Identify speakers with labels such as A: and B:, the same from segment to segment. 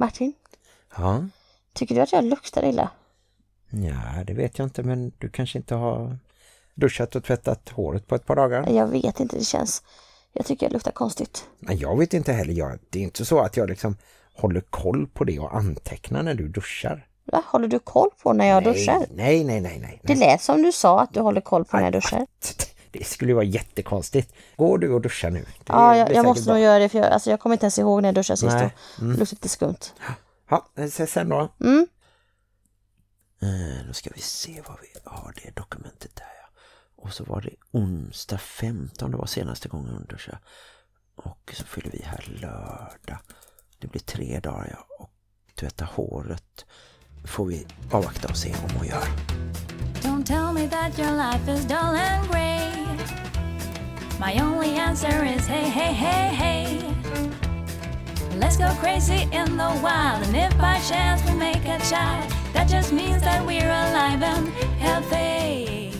A: Martin,
B: Ja,
A: tycker du att jag luktar illa?
B: ja, det vet jag inte men du kanske inte har duschat och tvättat håret på ett par dagar.
A: Jag vet inte, det känns... Jag tycker jag luktar konstigt.
B: Nej, jag vet inte heller. Jag, det är inte så att jag liksom håller koll på det och antecknar när du duschar.
A: Va? Håller du koll på när jag
B: nej,
A: duschar?
B: Nej, nej, nej, nej.
A: Det lät som du sa att du håller koll på när jag duschar.
B: Det skulle ju vara jättekonstigt. Går du och duschar nu? Det
A: Ja, jag, jag måste
B: bra.
A: nog göra det för jag, alltså jag kommer inte ens ihåg när jag duschade sist.
B: Nej.
A: och Det luktar lite skumt.
B: Ja, ses sen då.
A: Mm.
B: Eh, då ska vi se vad vi har det dokumentet där. Ja. Och så var det onsdag 15, det var senaste gången hon duschade. Och så fyller vi här lördag. Det blir tre dagar ja. Och tvätta håret får vi avvakta och se om hon gör.
C: Don't tell me that your life is dull and grey. My only answer is hey, hey, hey, hey. Let's go crazy in the wild, and if by chance we make a child, that just means that we're alive and healthy.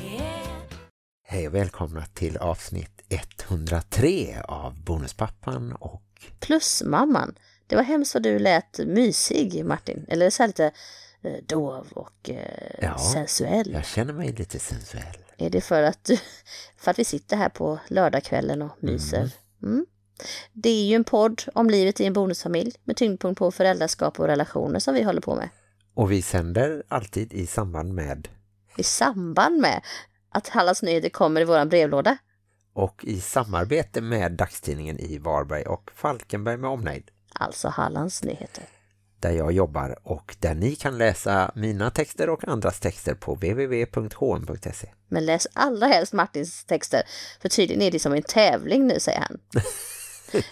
B: Hej och välkomna till avsnitt 103 av Bonuspappan och
A: Plus mamman. Det var hemskt vad du lät mysig Martin. Eller så här lite eh, dov och eh,
B: Ja.
A: sensuell.
B: jag känner mig lite sensuell.
A: Är det för att, för att vi sitter här på lördagskvällen och myser? Mm. Det är ju en podd om livet i en bonusfamilj med tyngdpunkt på föräldraskap och relationer som vi håller på med.
B: Och vi sänder alltid i samband med
A: I samband med att Hallands Nyheter kommer i våran brevlåda.
B: och i samarbete med dagstidningen i Varberg och Falkenberg med omnejd.
A: Alltså Hallands Nyheter.
B: Där jag jobbar och där ni kan läsa mina texter och andras texter på www.hm.se.
A: Men läs allra helst Martins texter, för tydligen är det som en tävling nu, säger han.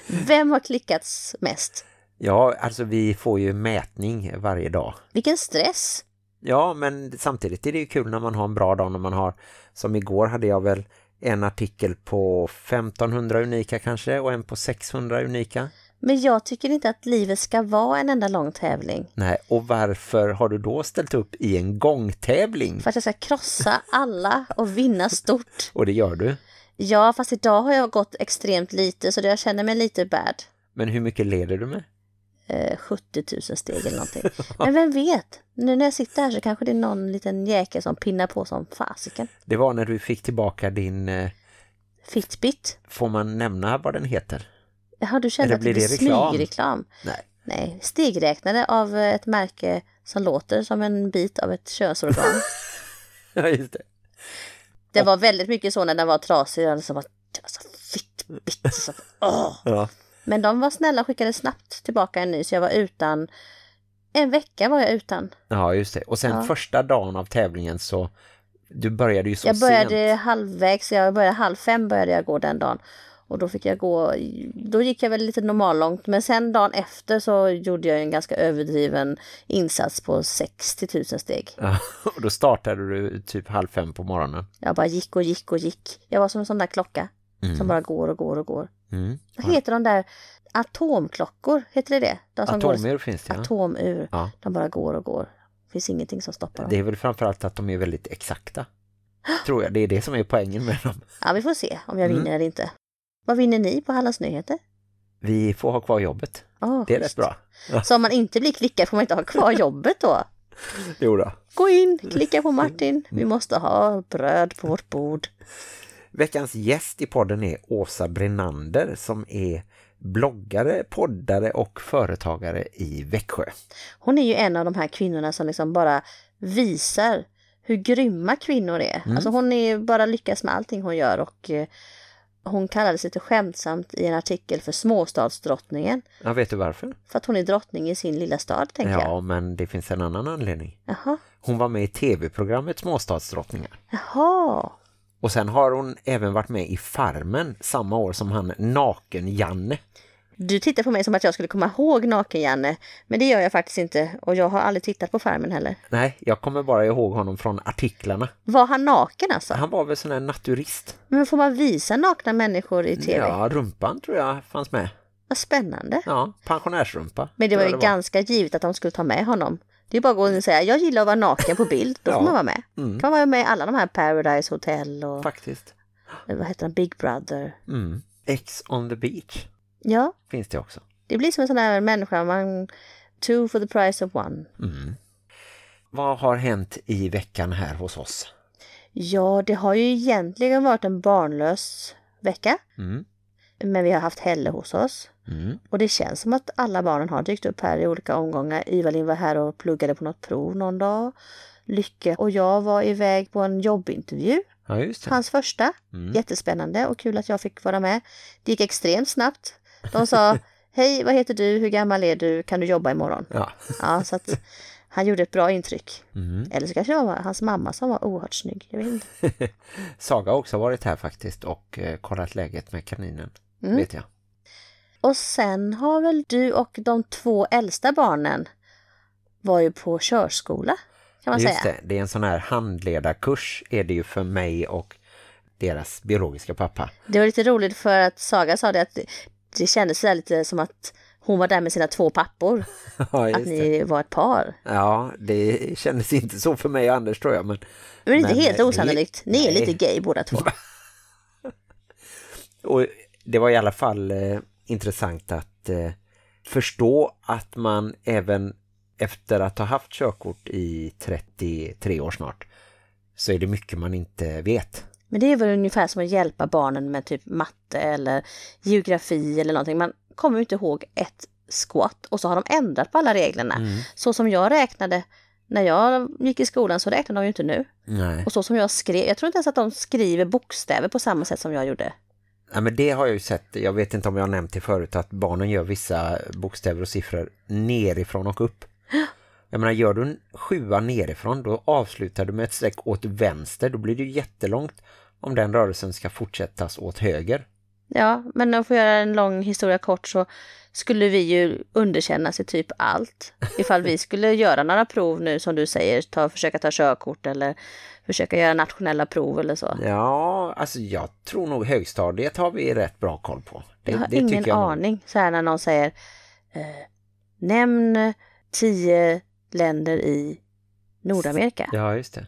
A: Vem har klickats mest?
B: Ja, alltså vi får ju mätning varje dag.
A: Vilken stress!
B: Ja, men samtidigt är det ju kul när man har en bra dag när man har, som igår hade jag väl en artikel på 1500 unika kanske och en på 600 unika.
A: Men jag tycker inte att livet ska vara en enda lång tävling.
B: Nej, och varför har du då ställt upp i en gångtävling?
A: För att jag ska krossa alla och vinna stort.
B: Och det gör du.
A: Ja, fast idag har jag gått extremt lite så jag känner mig lite bad.
B: Men hur mycket leder du med?
A: Eh, 70 000 steg eller någonting. Men vem vet? Nu när jag sitter här så kanske det är någon liten jäkel som pinnar på som fasiken.
B: Det var när du fick tillbaka din, eh,
A: Fitbit.
B: får man nämna vad den heter?
A: Jaha, du
B: Eller
A: att det
B: blir reklam?
A: smygreklam?
B: Nej.
A: Nej, stegräknare av eh, ett märke som låter som en bit av ett könsorgan.
B: Ja, just det.
A: Det var väldigt mycket så när den var trasig. Och så var alltså, Fitbit. Så, åh.
B: Ja.
A: Men de var snälla och skickade snabbt tillbaka en ny så jag var utan. En vecka var jag utan.
B: ja, just det. Och sen
A: Ja.
B: första dagen av tävlingen så du började ju så
A: Jag började
B: sent.
A: halvvägs, jag började halv fem började jag gå den dagen. Och då fick jag gå, då gick jag väl lite normallångt. Men sen dagen efter så gjorde jag en ganska överdriven insats på 60 000 steg.
B: Ja, och då startade du typ halv fem på morgonen.
A: Jag bara gick och gick och gick. Jag var som en sån där klocka som bara går och går och går.
B: Mm.
A: Vad heter de där atomklockor? Heter det det? De som går-
B: Atomur finns det, ja.
A: Atomur.
B: Ja.
A: De bara går och går. Det finns ingenting som stoppar dem.
B: Det är väl framförallt att de är väldigt exakta. Tror jag. Det är det som är poängen med dem.
A: Ja, vi får se om jag
B: Mm.
A: vinner eller inte. Vad vinner ni på Hallands Nyheter?
B: Vi får ha kvar jobbet.
A: Oh,
B: Det är rätt bra.
A: Så om man inte blir klickad får man inte ha kvar jobbet då?
B: Jo då.
A: Gå in, klicka på Martin. Vi måste ha bröd på vårt bord.
B: Veckans gäst i podden är Åsa Brenander som är bloggare, poddare och företagare i Växjö.
A: Hon är ju en av de här kvinnorna som liksom bara visar hur grymma kvinnor är.
B: Mm.
A: Alltså hon är bara lyckas med allting hon gör och eh, hon kallades lite skämtsamt i en artikel för småstadsdrottningen.
B: Ja, vet du varför?
A: För att hon är drottning i sin lilla stad, tänker
B: Ja,
A: jag.
B: men det finns en annan anledning.
A: Jaha.
B: Hon var med i tv-programmet Småstadsdrottningar.
A: Jaha.
B: Och sen har hon även varit med i Farmen samma år som han Naken-Janne.
A: Du tittar på mig som att jag skulle komma ihåg Naken-Janne. Men det gör jag faktiskt inte. Och jag har aldrig tittat på Farmen heller.
B: Nej, jag kommer bara ihåg honom från artiklarna.
A: Var han naken alltså?
B: Han var väl sån här naturist.
A: Men får man visa nakna människor i tv?
B: Ja, rumpan tror jag fanns med.
A: Vad spännande.
B: Ja, pensionärsrumpa.
A: Men det var ju
B: jag
A: ganska givet att de skulle ta med honom. Det är bara att gå in och säga, jag gillar att vara naken på bild. Då får
B: Ja.
A: man vara med.
B: Mm.
A: kan man vara med i alla de här Paradise Hotel och
B: Faktiskt.
A: vad heter den, Big Brother.
B: Mm. X on the beach
A: Ja,
B: finns det också.
A: det blir som en sån här människa man Two for the price of one.
B: Vad har hänt i veckan här hos oss?
A: Ja, det har ju egentligen varit en barnlös vecka.
B: Mm.
A: Men vi har haft Helle hos oss.
B: Mm.
A: Och det känns som att alla barnen har dykt upp här i olika omgångar. Ivalin var här och pluggade på något prov någon dag. Lycke och jag var iväg på en jobbintervju.
B: Ja, just det.
A: Hans första.
B: Mm.
A: Jättespännande och kul att jag fick vara med. Det gick extremt snabbt. De sa Hej, vad heter du? Hur gammal är du? Kan du jobba imorgon?
B: Ja.
A: Ja, så att han gjorde ett bra intryck.
B: Mm.
A: Eller så kanske det var hans mamma som var oerhört snygg. Jag vet inte.
B: Saga har också varit här faktiskt och eh, kollat läget med kaninen,
A: Mm.
B: vet jag.
A: Och sen har väl du och de två äldsta barnen var ju på körskola kan man
B: Just
A: säga.
B: det, det är en sån här handledarkurs är det ju för mig och deras biologiska pappa.
A: Det var lite roligt för att Saga sa det att det, det kändes så lite som att hon var där med sina två pappor.
B: Ja,
A: Att ni var ett par.
B: Ja, det kändes inte så för mig och Anders tror jag, men
A: Men det är inte
B: Men,
A: helt
B: eh,
A: osannolikt. Ni är
B: nej.
A: lite gay båda två.
B: Och det var i alla fall eh, intressant att eh, förstå att man även efter att ha haft körkort i 33 år snart så är det mycket man inte vet.
A: Men det är väl ungefär som att hjälpa barnen med typ matte eller geografi eller någonting. Man kommer ju inte ihåg ett squat och så har de ändrat på alla reglerna.
B: Mm.
A: Så som jag räknade när jag gick i skolan så räknar de ju inte nu.
B: Nej.
A: Och så som jag skrev, jag tror inte ens att de skriver bokstäver på samma sätt som jag gjorde.
B: Ja, men det har jag ju sett, jag vet inte om jag har nämnt det förut, att barnen gör vissa bokstäver och siffror nerifrån och upp. Jag menar, gör du en sjua nerifrån, då avslutar du med ett streck åt vänster, då blir det ju jättelångt om den rörelsen ska fortsättas åt höger.
A: Ja, men om jag får göra en lång historia kort så skulle vi ju underkännas i typ allt. Ifall vi skulle göra några prov nu som du säger, ta, försöka ta körkort eller försöka göra nationella prov eller så.
B: Ja, alltså jag tror nog högstadiet har vi rätt bra koll på. Det,
A: Jag har
B: det
A: ingen
B: jag nog.
A: aning. Så här när någon säger eh, Nämn tio länder i Nordamerika.
B: Ja, just det.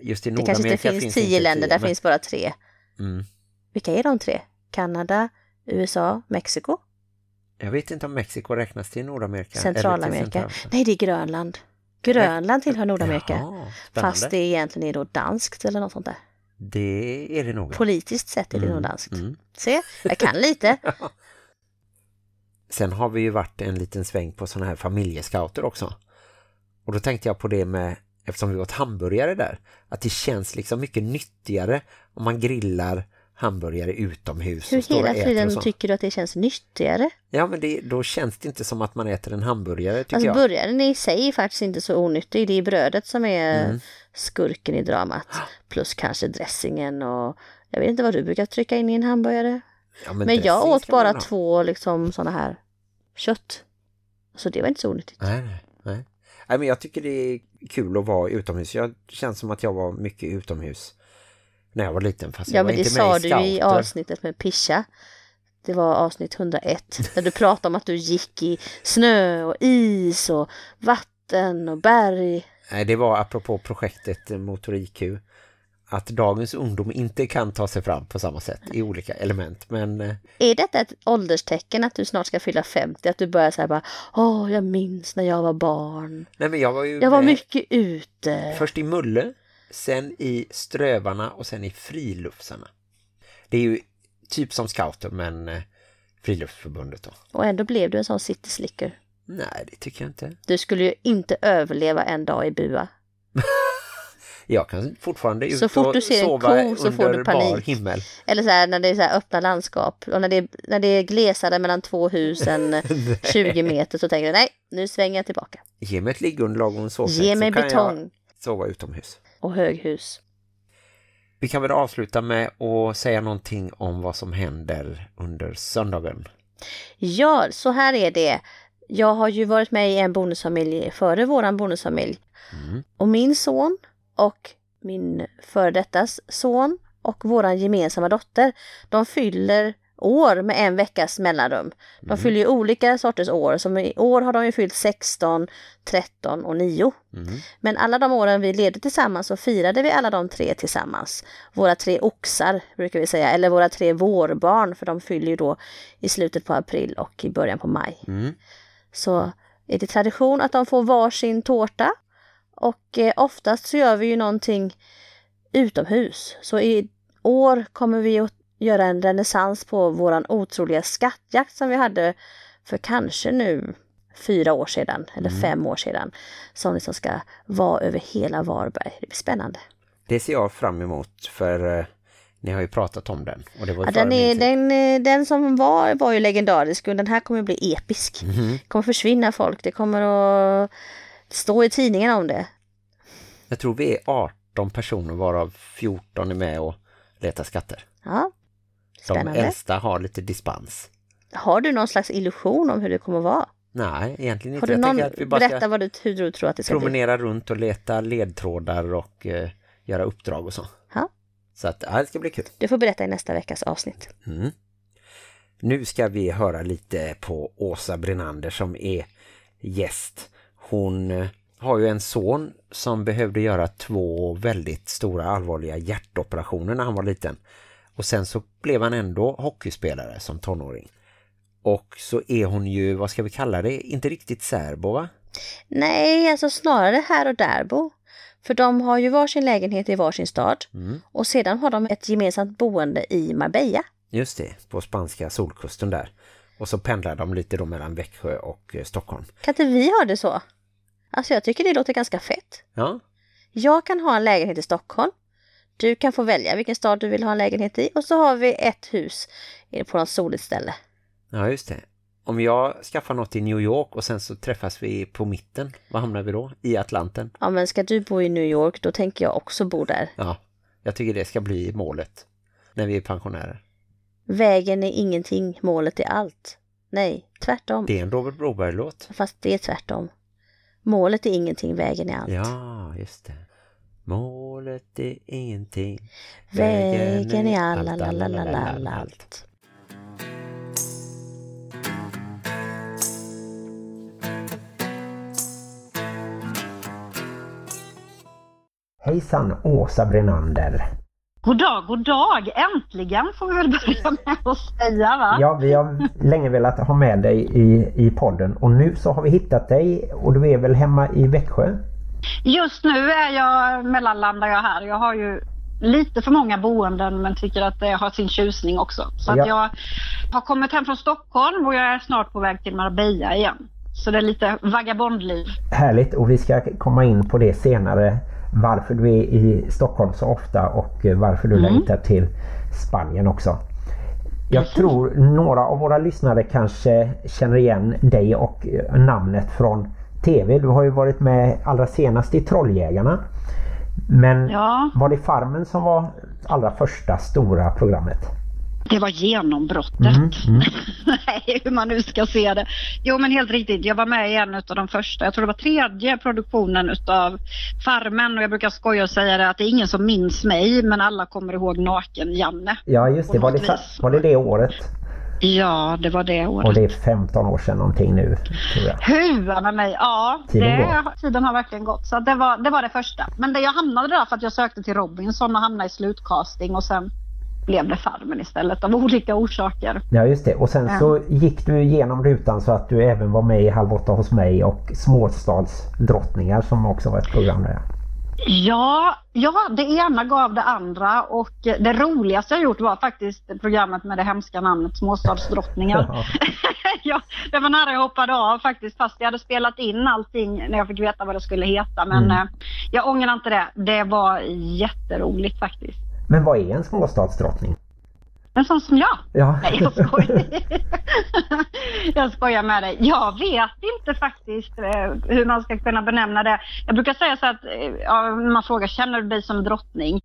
B: Just i
A: det
B: Nordamerika
A: kanske inte finns tio
B: inte
A: länder, där
B: men-
A: finns bara tre.
B: Mm.
A: Vilka är de tre? Kanada, USA, Mexiko,
B: Jag vet inte om Mexiko räknas till Nordamerika. eller till
A: Centralamerika.
B: Centralamerika.
A: Nej, det är Grönland. Grönland tillhör Nordamerika.
B: Jaha.
A: Fast det egentligen är då danskt eller något sånt där.
B: Det är det nog.
A: Politiskt sett är det
B: Mm,
A: nog danskt.
B: mm.
A: Se, jag kan lite.
B: Sen har vi ju varit en liten sväng på såna här familjeskauter också. Och då tänkte jag på det med, eftersom vi åt hamburgare där, att det känns liksom mycket nyttigare om man grillar hamburgare utomhus
A: Hur
B: och och
A: hela
B: och
A: tiden
B: så.
A: tycker du att det känns nyttigare?
B: Ja, men det, då känns det inte som att man äter en hamburgare tycker
A: Alltså
B: jag.
A: burgaren i sig är faktiskt inte så onyttig. Det är brödet som är
B: Mm.
A: skurken i dramat. Plus kanske dressingen och jag vet inte vad du brukar trycka in i en hamburgare.
B: Ja,
A: Men,
B: dressing
A: jag åt bara två liksom sådana här kött. Så det var inte så onyttigt.
B: Nej, nej, nej. Men jag tycker det är kul att vara utomhus. Jag känns som att jag var mycket utomhus när jag var liten. Fast jag
A: Ja
B: var
A: men det sa du
B: i
A: ju i
B: scouter.
A: avsnittet med Pisha. Det var avsnitt 101. Där du pratade om att du gick i snö och is och vatten och berg.
B: Nej, det var apropå projektet Motor-IQ. Att dagens ungdom inte kan ta sig fram på samma sätt i olika element. Men eh,
A: Är detta ett ålderstecken att du snart ska fylla 50? Att du börjar säga bara Åh, jag minns när jag var barn.
B: nej, men jag var ju
A: Jag var mycket ute.
B: först i Mulle, sen i Strövarna och sen i Friluftsarna. Det är ju typ som scouter men eh, Friluftsförbundet då.
A: Och ändå blev du en sån city slicker.
B: Nej, det tycker jag inte.
A: Du skulle ju inte överleva en dag i bua.
B: Jag kan fortfarande ut
A: Så fort
B: och
A: du ser en
B: sova
A: ko så får du panik.
B: himmel.
A: Eller så här när det är så här öppna landskap. Och när det är, när det är glesare mellan två hus än 20 meter så tänker du nej, nu svänger jag tillbaka.
B: Ge mig ett liggunderlag och en sovsäck
A: Ge
B: så
A: mig
B: kan
A: betong
B: jag sova utomhus.
A: och höghus.
B: Vi kan väl avsluta med att säga någonting om vad som händer under söndagen.
A: Ja, så här är det. Jag har ju varit med i en bonusfamilj före våran bonusfamilj.
B: Mm.
A: Och min son och min före dettas son och våran gemensamma dotter, de fyller år med en veckas mellanrum. De fyller ju olika sorters år, som i år har de ju fyllt 16, 13 och 9.
B: Mm.
A: Men alla de åren vi levde tillsammans så firade vi alla de tre tillsammans. Våra tre oxar brukar vi säga, eller våra tre vårbarn, för de fyller ju då i slutet på april och i början på maj.
B: Mm.
A: Så är det tradition att de får varsin tårta. Och eh, oftast så gör vi ju någonting utomhus. Så i år kommer vi att göra en renässans på våran otroliga skattjakt som vi hade för kanske nu fyra år sedan eller
B: Mm.
A: fem år sedan. Som liksom ska vara över hela Varberg. Det blir spännande.
B: Det ser jag fram emot för eh, ni har ju pratat om den. Och det var
A: Ja, den, är, den, eh, den som var var ju legendarisk och den här kommer bli episk. Det kommer försvinna folk. Det kommer att stå i tidningen om det.
B: Jag tror vi är 18 personer varav 14 är med och letar skatter.
A: Ja,
B: De
A: spännande.
B: äldsta har lite dispens.
A: Har du någon slags illusion om hur det kommer att vara?
B: Nej, egentligen
A: Har
B: inte.
A: du
B: Jag
A: någon,
B: att vi bara
A: berätta vad du, hur du tror att det ska bli.
B: promenera runt och leta ledtrådar och eh, göra uppdrag och så.
A: Ja.
B: Så att ja, det ska bli kul.
A: Du får berätta i nästa veckas avsnitt.
B: Mm. Nu ska vi höra lite på Åsa Brenander som är gäst. Hon eh, har ju en son som behövde göra två väldigt stora allvarliga hjärtoperationer när han var liten. Och sen så blev han ändå hockeyspelare som tonåring. Och så är hon ju, vad ska vi kalla det, inte riktigt särbo va?
A: Nej, alltså snarare här och därbo. För de har ju varsin lägenhet i varsin stad.
B: Mm.
A: Och sedan har de ett gemensamt boende i Marbella.
B: Just det, på spanska solkusten där. Och så pendlar de lite då mellan Växjö och eh, Stockholm.
A: Kan inte vi ha det så? Alltså jag tycker det låter ganska fett.
B: Ja,
A: Jag kan ha en lägenhet i Stockholm. Du kan få välja vilken stad du vill ha en lägenhet i. Och så har vi ett hus på något soligt ställe.
B: ja just det. Om jag skaffar något i New York och sen så träffas vi på mitten, vad hamnar vi då? I Atlanten?
A: Ja men ska du bo i New York då tänker jag också bo där.
B: Ja, jag tycker det ska bli målet när vi är pensionärer.
A: Vägen är ingenting, målet är allt. Nej, tvärtom.
B: Det är en Robert Broberg-låt.
A: Fast det är tvärtom. Målet är ingenting, vägen är allt.
B: Ja, just det. Målet är ingenting.
A: Vägen är all, all, all, all, all, all, allt.
D: Hejsan Åsa Brenander.
E: God dag, god dag! Äntligen får vi väl börja med att säga va?
D: Ja, vi har länge velat ha med dig i, i podden och nu så har vi hittat dig och du är väl hemma i Växjö?
E: Just nu är jag, mellanlandar jag här. Jag har ju lite för många boenden men tycker att det har sin tjusning också. Så
D: Ja.
E: att jag har kommit hem från Stockholm och jag är snart på väg till Marbella igen. Så det är lite vagabondliv.
D: Härligt och vi ska komma in på det senare. Varför du är i Stockholm så ofta och eh, varför du
E: Mm.
D: längtar till Spanien också. Jag tror några av våra lyssnare kanske känner igen dig och eh, namnet från TV. Du har ju varit med allra senast i Trolljägarna. Men
E: Ja,
D: var det Farmen som var allra första stora programmet?
E: Det var genombrottet.
D: Mm, mm.
E: Nej, hur man nu ska se det. Jo men helt riktigt, jag var med i en av de första, jag tror det var tredje produktionen utav Farmen och jag brukar skoja och säga det att det är ingen som minns mig men alla kommer ihåg naken-Janne.
D: Ja just det, var det, var det det året?
E: Ja, det var det året.
D: Och det är 15 år sedan någonting nu tror jag.
E: Huva med mig, ja.
D: Tiden
E: det,
D: går.
E: tiden har verkligen gått. Så det var, det var det första. Men det jag hamnade där för att jag sökte till Robinson och hamnade i slutcasting och sen blev det Farmen istället av olika orsaker.
D: Ja just det och sen så gick du igenom rutan så att du även var med i Halv åtta hos mig och Småstadsdrottningar som också var ett program där.
E: Ja, ja, det ena gav det andra och det roligaste jag gjort var faktiskt programmet med det hemska namnet Småstadsdrottningar.
D: Ja.
E: ja, det var nära jag hoppade av faktiskt fast jag hade spelat in allting när jag fick veta vad det skulle heta. Men
D: Mm.
E: eh, jag ångrar inte det. Det var jätteroligt faktiskt.
D: Men vad är en småstadsdrottning?
E: En sån som jag.
D: Ja.
E: Nej, jag skojar. jag skojar med dig. Jag vet inte faktiskt eh, hur man ska kunna benämna det. Jag brukar säga så att eh, ja, man frågar, känner du dig som drottning?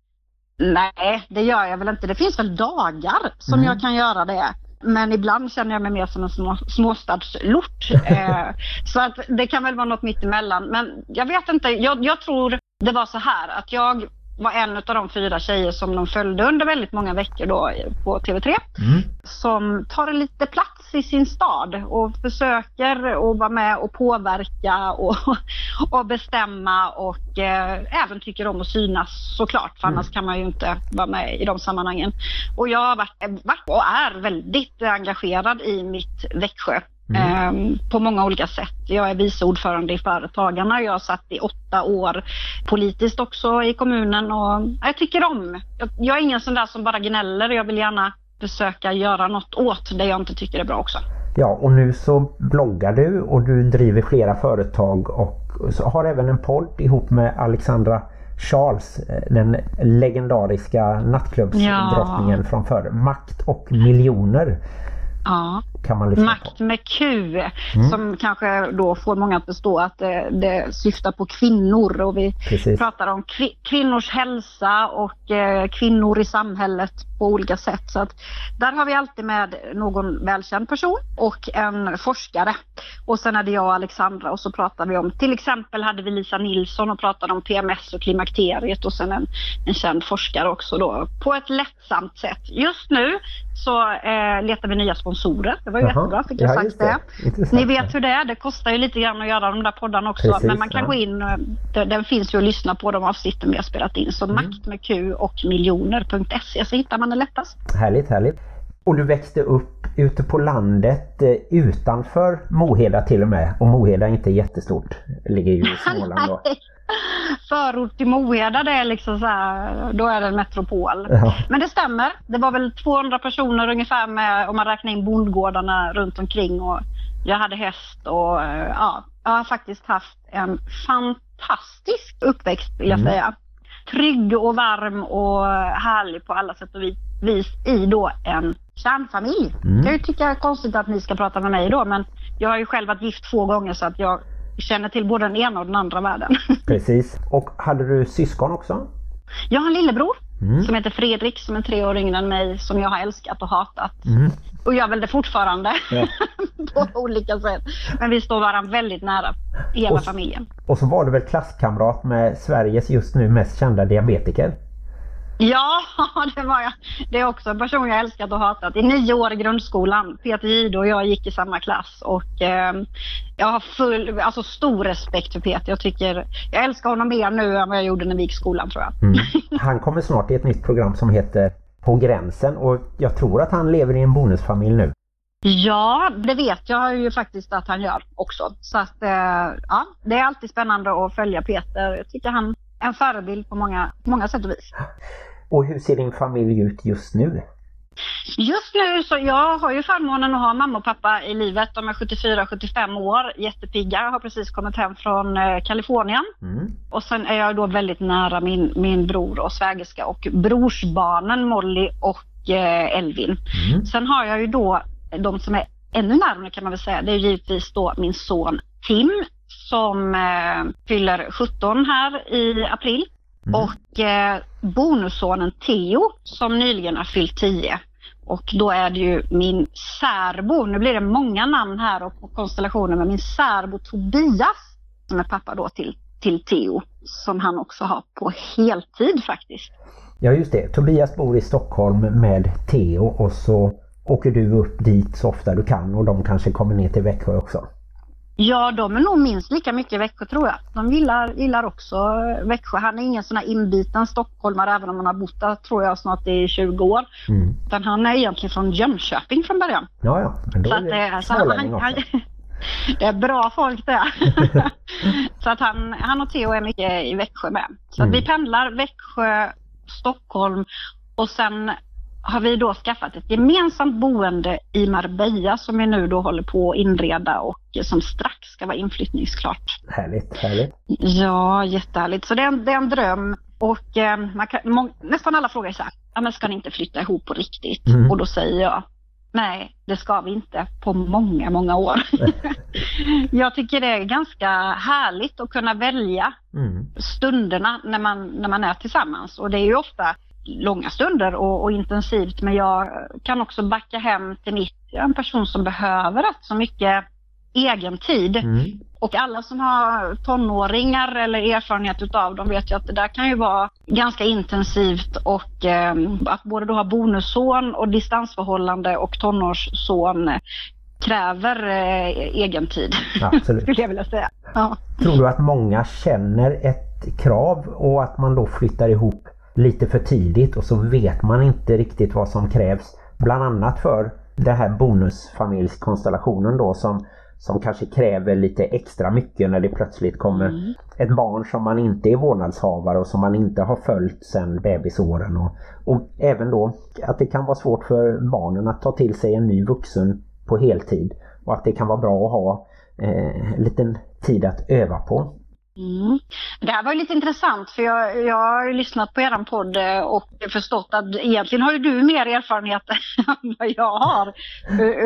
E: Nej, det gör jag väl inte. Det finns väl dagar som
D: Mm.
E: jag kan göra det. Men ibland känner jag mig mer som en små, småstadslort. eh, så att det kan väl vara något mitt emellan. Men jag vet inte. Jag, jag tror det var så här att jag var en av de fyra tjejer som de följde under väldigt många veckor då på TV3
D: Mm.
E: som tar lite plats i sin stad och försöker att vara med och påverka och, och bestämma och eh, även tycker om att synas såklart för annars kan man ju inte vara med i de sammanhangen. Och jag har varit, varit och är väldigt engagerad i mitt Växjö. Eh, på många olika sätt. Jag är vice ordförande i Företagarna. Jag har satt i åtta år politiskt också i kommunen och jag tycker om. Jag, jag är ingen sån där som bara gnäller. Jag vill gärna försöka göra något åt det jag inte tycker är bra också.
B: Ja, och nu så bloggar du och du driver flera företag och har även en podd ihop med Alexandra Charles, eh, den legendariska nattklubbsdrottningen
E: Ja.
B: från förr. Makt och miljoner
E: Ja.
B: Kan man lyssna
E: Makt
B: på.
E: med Q som kanske då får många att förstå att det, det syftar på kvinnor och vi
B: Precis.
E: pratar om kvi, kvinnors hälsa och eh, kvinnor i samhället på olika sätt. Så att där har vi alltid med någon välkänd person och en forskare. Och sen är det jag och Alexandra och så pratar vi om, till exempel hade vi Lisa Nilsson och pratade om PMS och klimakteriet och sen en, en känd forskare också då på ett lättsamt sätt. Just nu så eh, letar vi nya sponsorer. Det var ju
B: Jaha.
E: jättebra, fick jag
B: Ja,
E: sagt det.
B: det.
E: Ni vet hur det är, det kostar ju lite grann att göra de där poddarna också.
B: Precis,
E: men man kan
B: ja.
E: gå in, eh, den, finns ju att lyssna på de avsnitten vi har spelat in.
B: Mm.
E: Så makt med Q och miljoner.se så hittar man det lättast.
B: Härligt, härligt. Och du växte upp ute på landet eh, utanför Moheda till och med. Och Moheda är inte jättestort. Ligger ju i Småland då.
E: Förort till Moheda, det är liksom så här, då är det en metropol.
B: Ja.
E: Men det stämmer. Det var väl 200 personer ungefär med, om man räknar in bondgårdarna runt omkring. Och jag hade häst och eh, ja, jag har faktiskt haft en fantastisk uppväxt vill jag
B: Mm.
E: säga. Trygg och varm och härlig på alla sätt och vis, i då en kärnfamilj.
B: Mm.
E: Jag tycker det är konstigt att ni ska prata med mig då men jag har ju själv varit gift två gånger så att jag känner till både den ena och den andra världen.
B: Precis. Och hade du syskon också?
E: Jag har en lillebror
B: Mm.
E: som heter Fredrik som är tre år yngre än mig som jag har älskat och hatat.
B: Mm.
E: Och gör väl det fortfarande
B: Ja.
E: på olika sätt. Men vi står varandra väldigt nära, hela
B: Och-
E: familjen.
B: Och så var du väl klasskamrat med Sveriges just nu mest kända diabetiker?
E: Ja, det var jag. Det är också en person jag älskat och hatat. I nio år i grundskolan. Peter Jihde och jag gick i samma klass. Och eh, jag har full, alltså stor respekt för Peter. Jag tycker, jag älskar honom mer nu än vad jag gjorde när vi gick i skolan tror jag.
B: Mm. Han kommer snart i ett nytt program som heter På gränsen och jag tror att han lever i en bonusfamilj nu.
E: Ja, det vet jag ju faktiskt att han gör också. Så att eh, ja, det är alltid spännande att följa Peter. Jag tycker han är en förebild på många, många sätt och vis.
B: Och hur ser din familj ut just nu?
E: Just nu så jag har ju förmånen att ha mamma och pappa i livet. De är 74-75 år, jättepigga, har precis kommit hem från eh, Kalifornien.
B: Mm.
E: Och sen är jag då väldigt nära min, min bror och svägerska och brorsbarnen Molly och eh, Elvin.
B: Mm.
E: Sen har jag ju då de som är ännu närmare kan man väl säga. Det är givetvis då min son Tim som eh, fyller 17 här i april.
B: Mm.
E: Och eh, bonussonen Theo som nyligen har fyllt 10. Och då är det ju min särbo, nu blir det många namn här och konstellationer, men min särbo Tobias som är pappa då till, till Theo som han också har på heltid faktiskt.
B: Ja just det, Tobias bor i Stockholm med Theo och så åker du upp dit så ofta du kan och de kanske kommer ner till Växjö också.
E: Ja, de är nog minst lika mycket i Växjö tror jag. De gillar, gillar också Växjö. Han är ingen sån här inbiten stockholmare även om han har bott där tror jag snart i 20 år.
B: Mm.
E: Utan han är egentligen från Jönköping från början.
B: Ja ja, men då
E: Så
B: är
E: att,
B: det
E: eh, så han, han, det är bra folk det. så att han, han och Theo är mycket i Växjö med. Så
B: Mm.
E: att vi pendlar Växjö, Stockholm och sen har vi då skaffat ett gemensamt boende i Marbella som vi nu då håller på att inreda och som strax ska vara inflyttningsklart.
B: Härligt, härligt.
E: Ja, jättehärligt. Så det är en, det är en dröm. Och eh, kan, må, nästan alla frågar så här, ja, men ska ni inte flytta ihop på riktigt?
B: Mm.
E: Och då säger jag, nej det ska vi inte på många, många år. jag tycker det är ganska härligt att kunna välja
B: Mm.
E: stunderna när man, när man är tillsammans. Och det är ju ofta långa stunder och, och intensivt men jag kan också backa hem till mitt, jag är en person som behöver rätt så mycket egen tid.
B: Mm.
E: Och alla som har tonåringar eller erfarenhet utav dem vet ju att det där kan ju vara ganska intensivt och eh, att både då ha bonusson och distansförhållande och tonårsson kräver eh, egen tid,
B: Absolut.
E: skulle jag vilja säga. Ja.
B: Tror du att många känner ett krav och att man då flyttar ihop lite för tidigt och så vet man inte riktigt vad som krävs bland annat för den här bonusfamiljskonstellationen då som, som kanske kräver lite extra mycket när det plötsligt kommer
E: Mm.
B: ett barn som man inte är vårdnadshavare och som man inte har följt sedan bebisåren. Och, och även då att det kan vara svårt för barnen att ta till sig en ny vuxen på heltid. Och att det kan vara bra att ha eh, en liten tid att öva på.
E: Mm. Det här var ju lite intressant för jag, jag har ju lyssnat på eran podd eh, och förstått att egentligen har ju du mer erfarenhet än vad jag har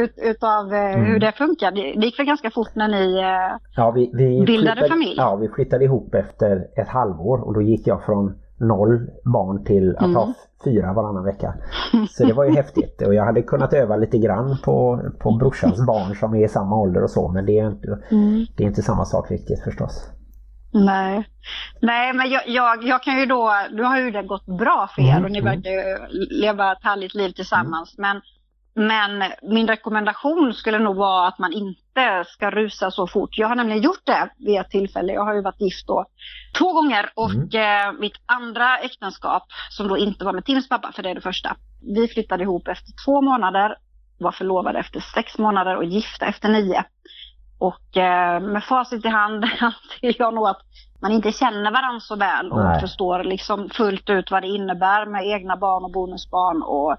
E: ut, utav eh, hur det funkar. Det, gick väl ganska fort när ni... eh,
B: Ja, vi, vi
E: Bildade
B: flyttade,
E: familj?
B: Ja, vi flyttade ihop efter ett halvår och då gick jag från noll barn till att
E: Mm.
B: ha fyra varannan vecka. Så det var ju häftigt och jag hade kunnat öva lite grann på, på brorsans barn som är i samma ålder och så men det är inte, det är inte samma sak riktigt förstås.
E: Nej, Nej men jag, jag, jag kan ju då, nu har ju det gått bra för er
B: Mm,
E: och ni
B: mm.
E: verkar ju leva ett härligt liv tillsammans. Men, men min rekommendation skulle nog vara att man inte ska rusa så fort. Jag har nämligen gjort det vid ett tillfälle. Jag har ju varit gift då två gånger och eh, mitt andra äktenskap som då inte var med Tims pappa, för det är det första. Vi flyttade ihop efter två månader, var förlovade efter sex månader och gifta efter nio. Och eh, med facit i hand anser jag nog att man inte känner varandra så väl och
B: Nej.
E: förstår liksom fullt ut vad det innebär med egna barn och bonusbarn och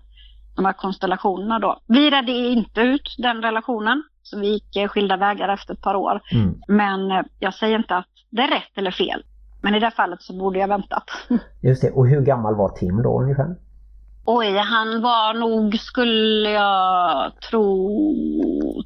E: de här konstellationerna då. Vi redde inte ut den relationen, så vi gick eh, skilda vägar efter ett par år.
B: Mm.
E: Men eh, jag säger inte att det är rätt eller fel. Men i det här fallet så borde jag väntat.
B: Just det, och hur gammal var Tim då ungefär?
E: Oj, han var nog, skulle jag tro,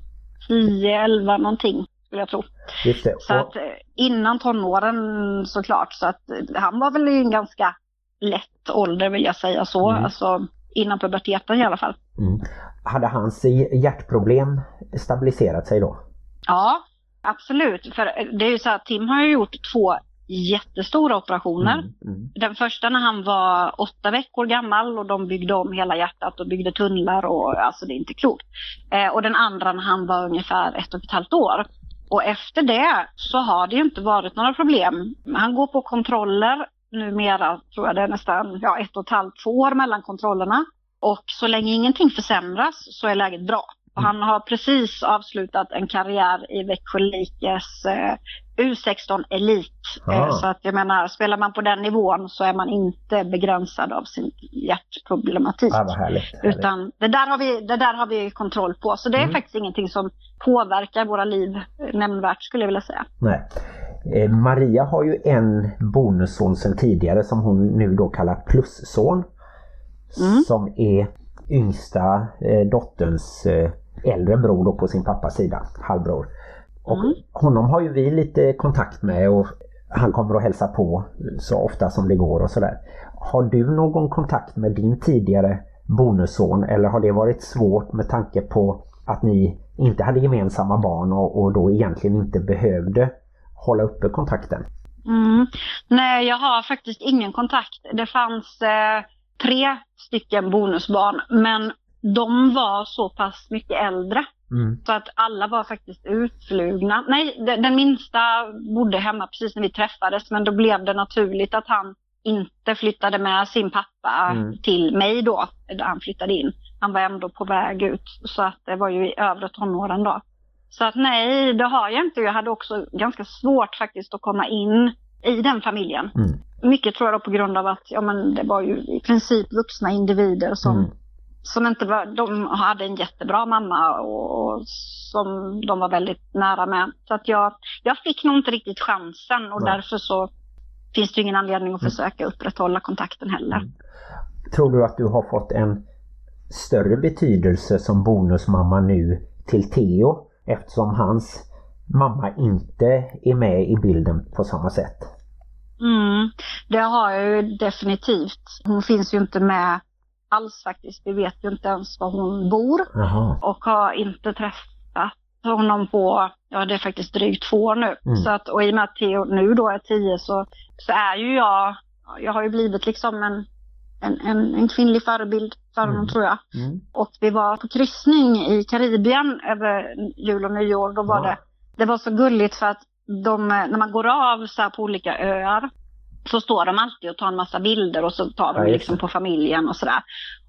E: 10, 11 någonting. Skulle jag tro.
B: Just det.
E: Så
B: och,
E: att eh, innan tonåren såklart. Så att eh, han var väl i en ganska lätt ålder vill jag säga så.
B: Mm.
E: Alltså innan puberteten i alla fall.
B: mm. Hade hans hjärtproblem stabiliserat sig då?
E: Ja, absolut. För eh, det är ju så att Tim har ju gjort två jättestora operationer.
B: Mm, mm.
E: Den första när han var åtta veckor gammal och de byggde om hela hjärtat och byggde tunnlar och alltså det är inte klokt. Eh, och den andra när han var ungefär ett och ett halvt år. Och efter det så har det ju inte varit några problem. Han går på kontroller numera, tror jag det är nästan ja, ett och ett halvt, två år mellan kontrollerna. Och så länge ingenting försämras så är läget bra. Och han har precis avslutat en karriär i Växjö Likes eh, U16 Elit.
B: Ah.
E: Eh, så att jag menar, spelar man på den nivån så är man inte begränsad av sin hjärtproblematik.
B: Vad härligt. härligt.
E: Utan det där, har vi, det där har vi kontroll på. Så det är
B: Mm.
E: faktiskt ingenting som påverkar våra liv nämnvärt skulle jag vilja säga.
B: Nej. Eh, Maria har ju en bonusson sedan tidigare som hon nu då kallar plusson.
E: Mm.
B: Som är yngsta eh, dotterns eh, äldre bror då på sin pappas sida, halvbror. Och
E: Mm.
B: honom har ju vi lite kontakt med och han kommer att hälsa på så ofta som det går och sådär. Har du någon kontakt med din tidigare bonusson eller har det varit svårt med tanke på att ni inte hade gemensamma barn och, och då egentligen inte behövde hålla uppe kontakten?
E: Mm. Nej, jag har faktiskt ingen kontakt. Det fanns eh, tre stycken bonusbarn, men de var så pass mycket äldre.
B: Mm.
E: Så att alla var faktiskt utflugna. Nej, den, minsta bodde hemma precis när vi träffades, men då blev det naturligt att han inte flyttade med sin pappa
B: Mm.
E: till mig då, där han flyttade in. Han var ändå på väg ut, så att det var ju i övre tonåren då. Så att nej, det har jag inte. Jag hade också ganska svårt faktiskt att komma in i den familjen.
B: Mm.
E: Mycket tror jag då på grund av att ja, men det var ju i princip vuxna individer som,
B: Mm.
E: Som inte var, de hade en jättebra mamma och, som de var väldigt nära med. Så att jag, jag fick nog inte riktigt chansen och
B: Nej.
E: därför så finns det ingen anledning att
B: Mm.
E: försöka upprätthålla kontakten heller.
B: Tror du att du har fått en större betydelse som bonusmamma nu till Theo eftersom hans mamma inte är med i bilden på samma sätt?
E: Mm, det har jag ju definitivt. Hon finns ju inte med alls faktiskt. Vi vet ju inte ens var hon bor.
B: Jaha.
E: och har inte träffat honom på, ja det är faktiskt drygt två år nu.
B: Mm.
E: Så att, och i och med att Theo nu då är tio så, så är ju jag, jag har ju blivit liksom en, en, en, en kvinnlig förebild för honom
B: Mm.
E: tror jag.
B: Mm.
E: Och vi var på kryssning i Karibien över jul och nyår. Då var
B: Ja.
E: det, det var så gulligt för att de, när man går av så här på olika öar så står de alltid och tar en massa bilder och så tar de liksom på familjen och sådär.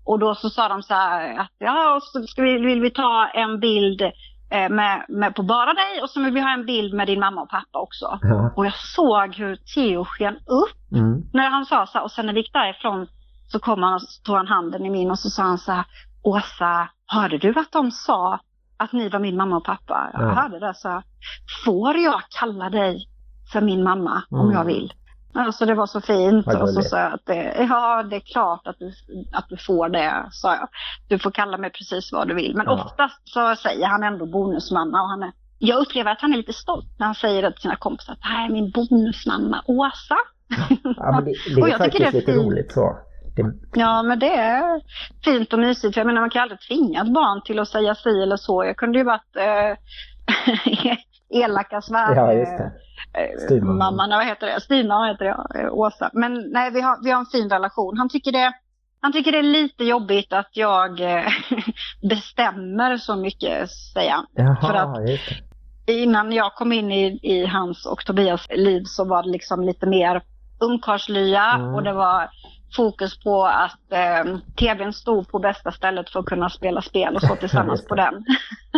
E: Och då så sa de så här att ja, så ska vi, vill vi ta en bild eh, med, med på bara dig och så vill vi ha en bild med din mamma och pappa också.
D: Ja.
E: Och jag såg hur Theo sken upp
D: Mm.
E: när han sa så här, och sen när vi gick därifrån så kom han och tog han handen i min och så sa han så här, Åsa, hörde du att de sa att ni var min mamma och pappa? Jag
D: Ja.
E: hörde det, så får jag kalla dig för min mamma om
D: Mm.
E: jag vill? Alltså det var så fint
D: Vad
E: och så sa jag att det, ja det är klart att du, att du får det, sa jag. Du får kalla mig precis vad du vill. Men
D: Ja.
E: oftast så säger han ändå bonusmamma och han är, jag upplever att han är lite stolt när han säger det till sina kompisar, att det här är min bonusmamma Åsa.
D: Ja, men det, det
E: Och
D: är
E: jag tycker
D: faktiskt
E: det är
D: lite
E: fint.
D: roligt så. Det,
E: Ja, men det är fint och mysigt. För jag menar, man kan aldrig tvinga ett barn till att säga si eller så. Jag kunde ju varit eh, elaka svär...
D: ja, just det.
E: eh,
D: Styvmamman.
E: Mamman, vad heter det? Styvmamma heter det, ja, eh, Åsa. Men nej, vi har, vi har en fin relation. Han tycker det, han tycker det är lite jobbigt att jag eh, bestämmer så mycket, säger han.
D: Jaha,
E: För att-. Innan jag kom in i, i hans och Tobias liv så var det liksom lite mer ungkarlslya
D: Mm.
E: och det var fokus på att eh, tvn stod på bästa stället för att kunna spela spel och så tillsammans på den.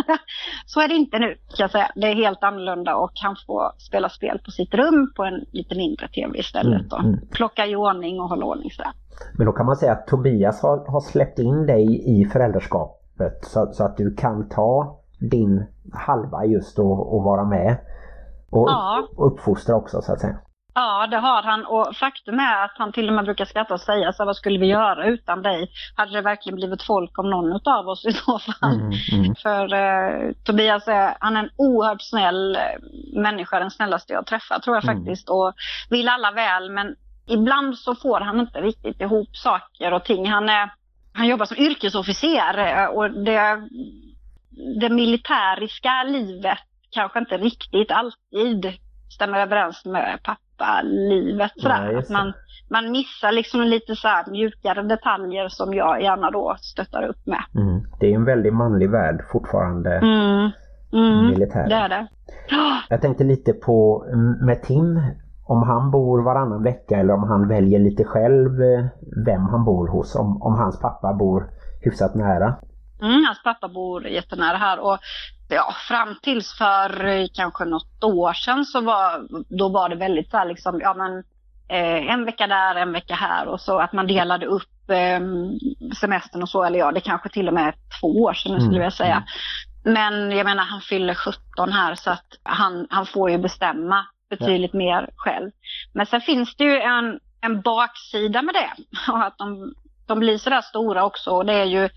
E: så är det inte nu kan jag säga. Det är helt annorlunda och han får spela spel på sitt rum på en lite mindre tv istället.
D: Mm,
E: och
D: mm.
E: Plocka i ordning och hålla ordning sådär.
D: Men då kan man säga att Tobias har, har släppt in dig i föräldraskapet så, så att du kan ta din halva just och, och vara med. Och,
E: Ja.
D: och uppfostra också så att säga.
E: Ja, det har han. Och faktum är att han till och med brukar skratta och säga så vad skulle vi göra utan dig? Hade det verkligen blivit folk om någon av oss i så fall?
D: Mm, mm.
E: För eh, Tobias är, han är en oerhört snäll eh, människa, den snällaste jag träffat tror jag
D: Mm.
E: faktiskt. Och vill alla väl, men ibland så får han inte riktigt ihop saker och ting. Han, är, han jobbar som yrkesofficer eh, och det, det militäriska livet kanske inte riktigt alltid stämmer överens med pappalivet. Sådär.
D: Nej,
E: Att man, man missar liksom lite så mjukare detaljer som jag gärna då stöttar upp med.
D: Mm. Det är en väldigt manlig värld fortfarande.
E: Mm. Mm.
D: Militär.
E: Det är det. Ja,
D: Jag tänkte lite på mm, med Tim. Om han bor varannan vecka eller om han väljer lite själv eh, vem han bor hos. Om, om hans pappa bor hyfsat nära.
E: Mm, hans pappa bor jättenära här och ja, fram tills för eh, kanske något år sedan så var, då var det väldigt så här liksom, ja men eh, en vecka där, en vecka här och så att man delade upp eh, semestern och så, eller ja, det kanske till och med två år sedan nu skulle
D: Mm,
E: jag säga. Men jag menar han fyller 17 här så att han, han får ju bestämma betydligt mer själv. Men sen finns det ju en, en baksida med det. Och att de, de blir sådär stora också. Och det är ju,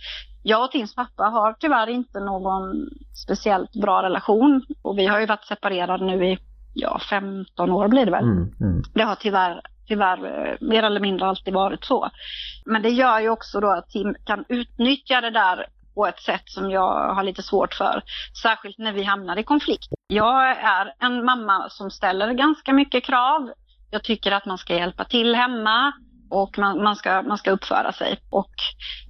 E: jag och Tims pappa har tyvärr inte någon speciellt bra relation. Och vi har ju varit separerade nu i, ja 15 år blir det väl.
D: Mm, mm.
E: Det har tyvärr, tyvärr eh, mer eller mindre alltid varit så. Men det gör ju också då att Tim kan utnyttja det där på ett sätt som jag har lite svårt för. Särskilt när vi hamnar i konflikt. Jag är en mamma som ställer ganska mycket krav. Jag tycker att man ska hjälpa till hemma och man, man, ska, man ska uppföra sig. Och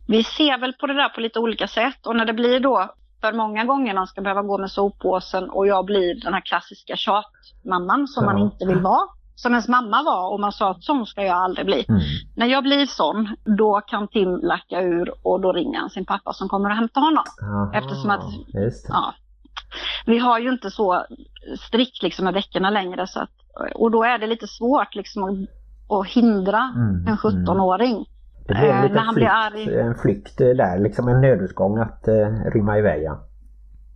E: vi ser väl på det där på lite olika sätt och när det blir då för många gånger man ska behöva gå med soppåsen och jag blir den här klassiska tjatmamman som man
D: Ja.
E: inte vill vara. Som ens mamma var och man sa att sån ska jag aldrig bli.
D: Mm.
E: När jag blir sån, då kan Tim lacka ur och då ringer han sin pappa som kommer och hämtar honom.
D: Aha,
E: Eftersom att-. Ja. Vi har ju inte så strikt liksom med veckorna längre så att, och då är det lite svårt liksom att, att hindra
D: Mm,
E: en 17-åring.
D: Det blir en
E: Eh,
D: liten
E: när han blir
D: flykt,
E: arg.
D: en flykt där, liksom en nödutgång att eh, rymma iväg. Ja.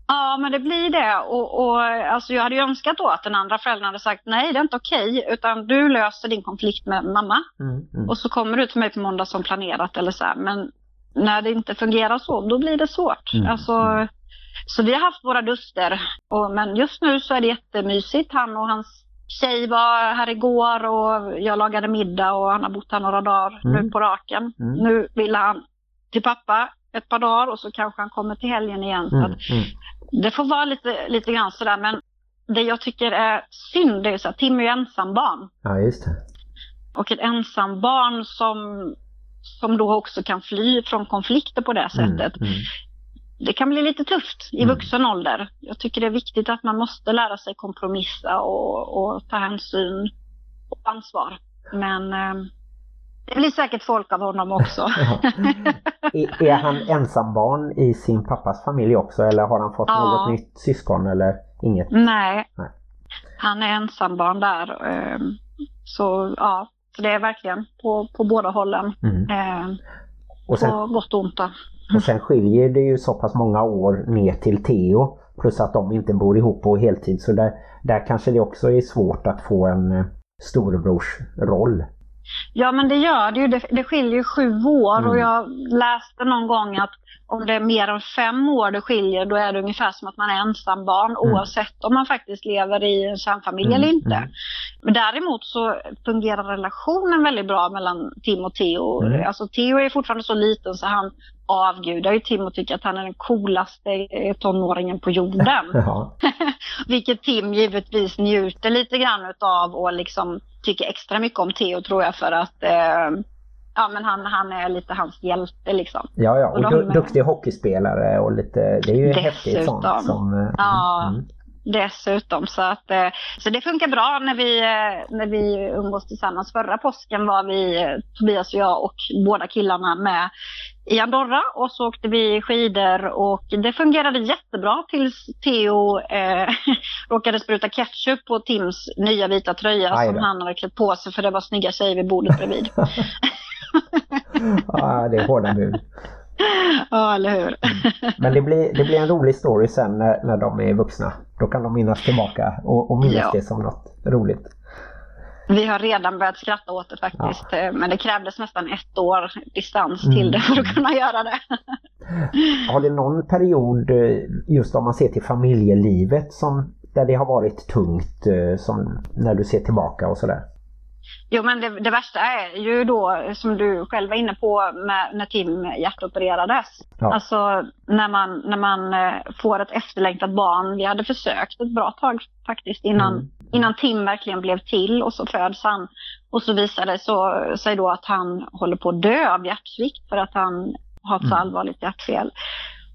E: Ja, men det blir det. Och, och, alltså jag hade ju önskat då att den andra föräldern hade sagt nej, det är inte okej, utan du löser din konflikt med mamma.
D: Mm, mm.
E: Och så kommer du till mig på måndag som planerat eller så här. Men när det inte fungerar så, då blir det svårt.
D: Mm,
E: Alltså,
D: mm.
E: Så vi har haft våra duster. Och, men just nu så är det jättemysigt. Han och hans tjej var här igår och jag lagade middag och han har bott här några dagar
D: Mm.
E: nu på raken.
D: Mm.
E: Nu vill han till pappa ett par dagar och så kanske han kommer till helgen igen. Så
D: Mm,
E: att
D: mm.
E: det får vara lite, lite grann sådär. Men det jag tycker är synd det är så att Tim är ju ensambarn.
D: Ja, just det.
E: Och ett ensambarn som, som då också kan fly från konflikter på det
D: Mm,
E: sättet. Det kan bli lite tufft i
D: Mm.
E: vuxen ålder. Jag tycker det är viktigt att man måste lära sig kompromissa och, och ta hänsyn och ansvar. Men eh, det blir säkert folk av honom också.
B: är, han ensambarn i sin pappas familj också eller har han fått
E: Ja.
B: något nytt syskon eller inget?
E: Nej.
B: Nej.
E: Han är ensambarn där. ehm, Så ja, så det är verkligen på, på båda hållen.
B: Mm.
E: ehm,
B: Och sen,
E: På gott och ont då.
B: Och sen skiljer det ju så pass många år ner till Theo plus att de inte bor ihop på heltid så där, där kanske det också är svårt att få en eh, storebrorsroll.
E: Ja men det gör det ju. Det, det skiljer ju sju år
B: Mm.
E: och jag läste någon gång att om det är mer än fem år det skiljer då är det ungefär som att man är ensambarn
B: Mm.
E: oavsett om man faktiskt lever i en kärnfamilj
B: Mm,
E: eller inte.
B: mm.
E: Men däremot så fungerar relationen väldigt bra mellan Tim och Theo.
B: Mm.
E: Alltså Theo är fortfarande så liten så han avgudar ju Tim och tycker att han är den coolaste tonåringen på jorden.
B: Ja.
E: Vilket Tim givetvis njuter lite grann utav och liksom tycker extra mycket om Theo tror jag för att eh, ja, men han, han är lite hans hjälte liksom.
B: Ja, ja.
E: Och
B: Och
E: de-
B: du, duktig hockeyspelare och lite, det är ju häftigt sånt som... eh,
E: Ja.
B: mm.
E: Dessutom så att eh, så det funkar bra när vi, eh, när vi umgås tillsammans. Förra påsken var vi, Tobias och jag och båda killarna med i Andorra och så åkte vi skidor och det fungerade jättebra tills Theo eh, råkade spruta ketchup på Tims nya vita tröja som han hade klätt på sig för det var snygga tjejer vid bordet bredvid.
B: ja, det är hårda bud.
E: ja, eller hur?
B: Men det blir, det blir en rolig story sen när, när de är vuxna. Då kan de minnas tillbaka och, och minnas
E: Ja.
B: det som något roligt.
E: Vi har redan börjat skratta åt det faktiskt. eh, Men det krävdes nästan ett år distans till
B: Mm.
E: det för att kunna göra det.
B: Har det någon period, eh, just om man ser till familjelivet, som, där det har varit tungt eh, som när du ser tillbaka och sådär?
E: Jo men det, det värsta är ju då som du själv var inne på med, när Tim hjärtopererades.
B: Ja.
E: Alltså när man, när man eh, får ett efterlängtat barn. Vi hade försökt ett bra tag faktiskt innan,
B: Mm.
E: innan Tim verkligen blev till och så föds han. Och så visade det så, sig då att han håller på att dö av hjärtsvikt för att han har ett så
B: Mm.
E: allvarligt hjärtfel.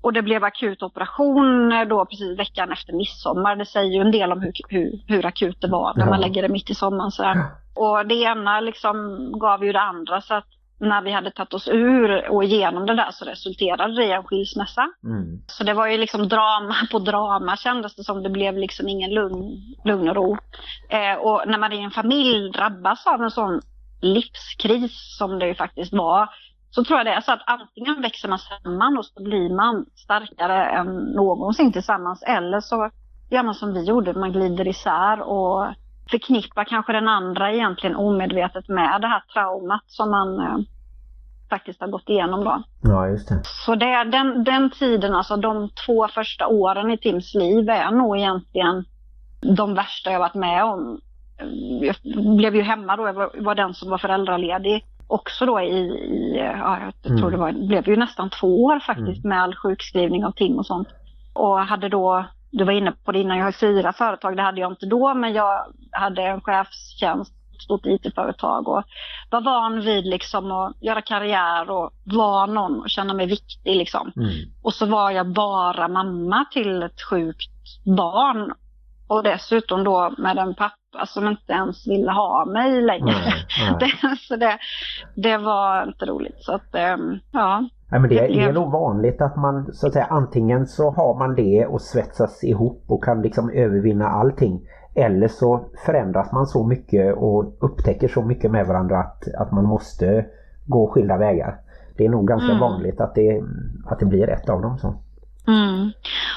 E: Och det blev akut operation eh, då precis veckan efter midsommar. Det säger ju en del om hur, hur, hur akut det var när
B: Ja.
E: man lägger det mitt i sommaren. Så här. Och det ena liksom gav ju det andra så att när vi hade tagit oss ur och igenom det där så resulterade det i en skilsmässa.
B: Mm.
E: Så det var ju liksom drama på drama kändes det som. Det blev liksom ingen lugn, lugn och ro. Eh, och när man i en familj drabbas av en sån livskris som det ju faktiskt var. Så tror jag det är så att antingen växer man samman och så blir man starkare än någonsin tillsammans. Eller så gör man som vi gjorde, man glider isär och förknippar kanske den andra egentligen omedvetet med det här traumat som man eh, faktiskt har gått igenom då.
B: Ja, just det.
E: Så det, den, den tiden, alltså de två första åren i Tims liv är nog egentligen de värsta jag varit med om. Jag blev ju hemma då, jag var, var den som var föräldraledig. Också då i, i ja, jag
B: Mm.
E: tror det var, blev ju nästan två år faktiskt med all sjukskrivning av Tim och sånt. Och hade då, du var inne på det innan, jag har fyra företag, det hade jag inte då, men jag hade en chefstjänst ett stort IT-företag och var van vid liksom att göra karriär och vara någon och känna mig viktig liksom.
B: Mm.
E: Och så var jag bara mamma till ett sjukt barn. Och dessutom då med en pappa som inte ens ville ha mig längre.
B: Nej, nej.
E: Det, så det, det var inte roligt. Så att, ehm, ja.
B: Nej, men det,
E: Det
B: är nog vanligt att man så att säga antingen så har man det och svetsas ihop och kan liksom övervinna allting. Eller så förändras man så mycket och upptäcker så mycket med varandra att, att man måste gå skilda vägar. Det är nog ganska
E: Mm.
B: vanligt att det, att det blir ett av dem. Så.
E: Mm.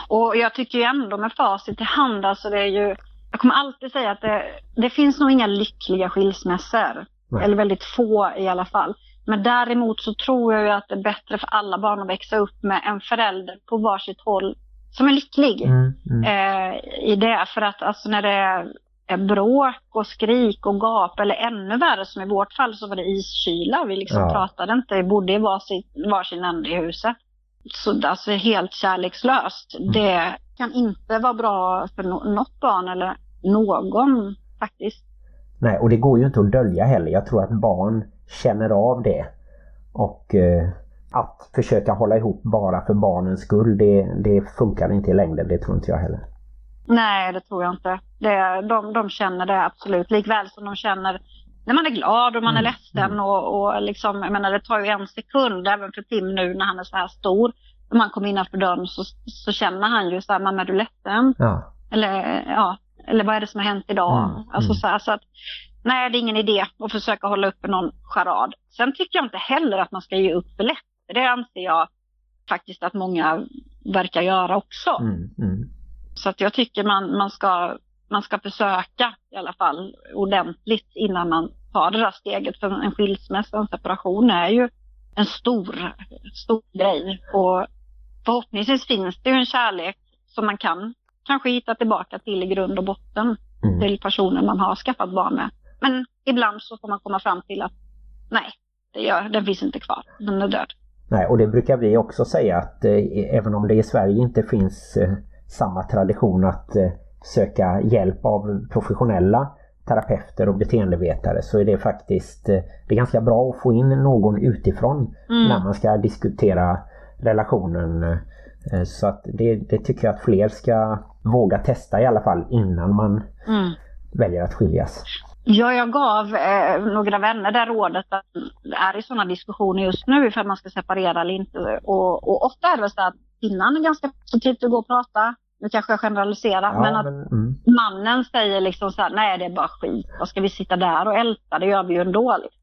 E: Och jag tycker ju ändå med facit i hand, alltså det är ju, jag kommer alltid säga att det, det finns nog inga lyckliga skilsmässor.
B: Nej.
E: Eller väldigt få i alla fall. Men däremot så tror jag ju att det är bättre för alla barn att växa upp med en förälder på varsitt håll som är lycklig
B: Mm, mm.
E: eh, i det. För att alltså när det är, bråk och skrik och gap eller ännu värre som i vårt fall så var det iskyla. Vi liksom
B: Ja.
E: pratade inte, vi bodde i varsin, varsin ände i huset. Så alltså helt kärlekslöst.
B: Mm.
E: Det kan inte vara bra för no- något barn eller någon faktiskt.
B: Nej, och det går ju inte att dölja heller. Jag tror att barn känner av det. Och eh, att försöka hålla ihop bara för barnens skull, det, det funkar inte i längden. Det tror inte jag heller.
E: Nej, det tror jag inte. Det, de, de känner det absolut. Likväl som de känner när man är glad och man är
B: Mm,
E: ledsen
B: mm.
E: och, och liksom, jag menar det tar ju en sekund även för Tim nu när han är så här stor. Om han kommer innanför dörren så, så känner han ju så här, mamma är du ledsen?
B: Ja.
E: Eller, ja, eller vad är det som har hänt idag?
B: Mm,
E: Alltså
B: mm.
E: så, här, så att, nej det är ingen idé att försöka hålla uppe någon charad. Sen tycker jag inte heller att man ska ge upp för lätt. Det anser jag faktiskt att många verkar göra också.
B: Mm, mm.
E: Så att jag tycker man, man, ska, man ska försöka i alla fall ordentligt innan man tar det där steget. För en skilsmässa, en separation är ju en stor, stor grej. Och förhoppningsvis finns det ju en kärlek som man kan kanske hitta tillbaka till i grund och botten
B: Mm.
E: till personen man har skaffat barn med. Men ibland så får man komma fram till att nej, det gör, den finns inte kvar, den är död.
B: Nej, och det brukar vi också säga att eh, även om det i Sverige inte finns eh, samma tradition att eh, söka hjälp av professionella terapeuter och beteendevetare så är det faktiskt eh, det är ganska bra att få in någon utifrån
E: Mm.
B: när man ska diskutera relationen. Eh, så att det, det tycker jag att fler ska våga testa i alla fall innan man
E: Mm.
B: väljer att skiljas.
E: Ja, jag gav eh, några vänner det rådet att är i sådana diskussioner just nu för att man ska separera eller inte. Och, och ofta är det så att kvinnan är ganska positivt att gå och prata. Nu kanske jag generaliserar,
B: Ja,
E: men att
B: mm,
E: mannen säger liksom så här, nej det är bara skit, vad ska vi sitta där och älta, det gör vi ju ändå. Liksom.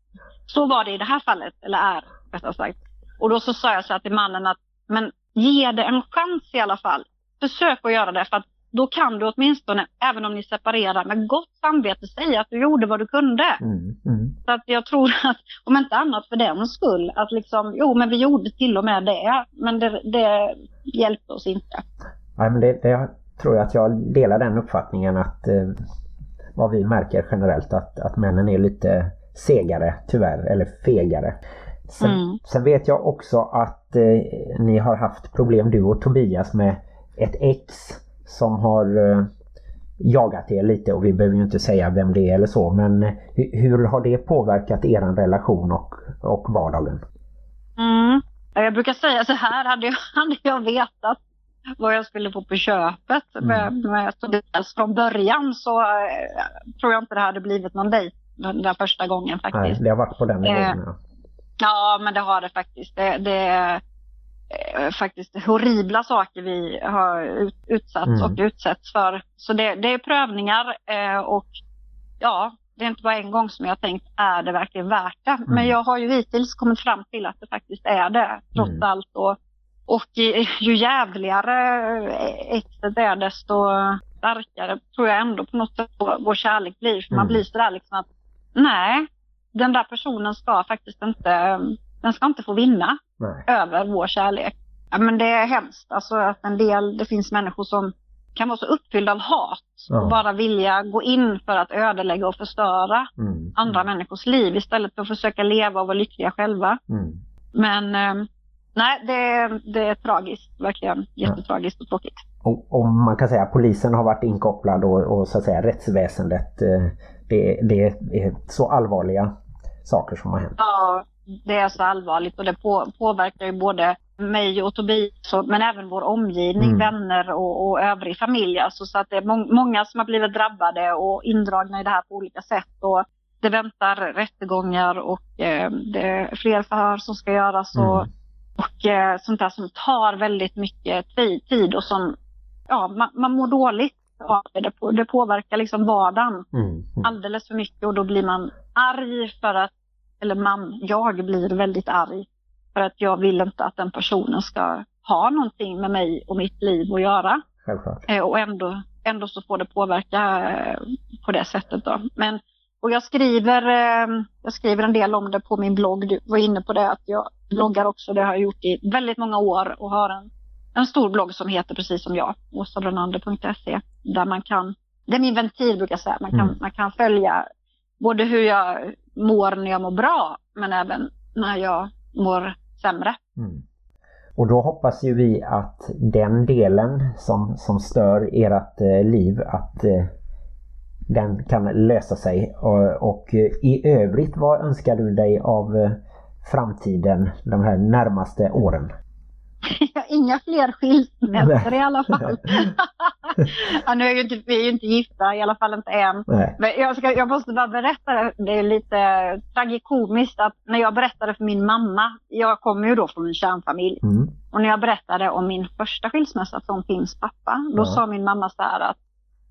E: Så var det i det här fallet, eller är rättare sagt. Och då så sa jag så här till mannen att, men ge det en chans i alla fall. Försök att göra det, för att då kan du åtminstone, även om ni separerar, med gott samvete säga att du gjorde vad du kunde.
B: mm, mm.
E: Så att jag tror att, om inte annat för den skull, att liksom, jo men vi gjorde till och med det, men det, det hjälpte oss inte.
B: Nej, men det, det tror jag att jag delar den uppfattningen att eh, vad vi märker generellt att, att männen är lite segare tyvärr, eller fegare. Sen,
E: Mm.
B: sen vet jag också att eh, ni har haft problem du och Tobias med ett ex som har eh, jagat er lite och vi behöver ju inte säga vem det är eller så men eh, hur, hur har det påverkat er relation och, och vardagen?
E: Mm. Jag brukar säga så här, hade jag, hade jag vetat vad jag skulle få på köpet med, med Tobias från början så eh, tror jag inte det hade blivit någon dejt den där första gången
B: Nej,
E: faktiskt.
B: det har varit på den nivån.
E: Eh,
B: ja.
E: Ja, men det har det faktiskt. Det, det är eh, faktiskt horribla saker vi har ut, utsatts
B: Mm.
E: och utsätts för. Så det, det är prövningar eh, och ja, det är inte bara en gång som jag tänkt, är det verkligen värt det? Men
B: Mm.
E: jag har ju hittills kommit fram till att det faktiskt är det, trots
B: Mm.
E: allt. Och, och ju jävligare eh, exet är, desto starkare tror jag ändå på något sätt vår, kärlek blir. För man
B: Mm.
E: blir sådär liksom att, nej, den där personen ska faktiskt inte, den ska inte få vinna
B: Nej.
E: över vår kärlek. Ja, men det är hemskt, alltså att en del, det finns människor som kan vara så uppfyllda av hat
B: Ja.
E: och bara vilja gå in för att ödelägga och förstöra
B: Mm.
E: andra människors liv istället för att försöka leva och vara lyckliga själva.
B: Mm.
E: Men eh, nej, det, det är tragiskt, verkligen jättetragiskt och tråkigt.
B: Och, och man kan säga att polisen har varit inkopplad och, och så att säga rättsväsendet. eh, Det, det är så allvarliga saker som har hänt.
E: Ja, det är så allvarligt och det på, påverkar ju både mig och Tobias men även vår omgivning,
B: Mm.
E: vänner och, och övrig familj. Alltså, så att det är må- många som har blivit drabbade och indragna i det här på olika sätt. Och det väntar rättegångar och eh, det är fler förhör som ska göras och,
B: Mm.
E: Och eh, sånt där som tar väldigt mycket tid, och som, ja, man, man mår dåligt av det. Det, på, det påverkar liksom vardagen
B: Mm. Mm.
E: alldeles för mycket och då blir man arg för att, eller man, jag blir väldigt arg för att jag vill inte att den personen ska ha någonting med mig och mitt liv att göra. Eh, och ändå, ändå så får det påverka eh, på det sättet då. Men, och jag skriver, eh, jag skriver en del om det på min blogg. Du var inne på det att jag bloggar också. Det har jag gjort i väldigt många år och har en, en stor blogg som heter precis som jag, åsabronander.se. Där man kan, det är min ventil brukar jag säga, man kan,
B: Mm.
E: man kan följa både hur jag mår när jag mår bra men även när jag mår sämre.
B: Mm. Och då hoppas ju vi att den delen som, som stör ert eh, liv att eh, den kan lösa sig. Och, och i övrigt vad önskar du dig av eh, framtiden de här närmaste åren?
E: Inga fler skilsmässor i alla fall. ja, nu är ju inte, vi är ju inte gifta, i alla fall inte än.
D: Nej.
E: Men jag, ska, jag måste bara berätta, det det är lite tragikomiskt att när jag berättade för min mamma, jag kommer ju då från en kärnfamilj,
D: Mm.
E: och när jag berättade om min första skilsmässa från Pims pappa, då
D: Ja.
E: sa min mamma så här att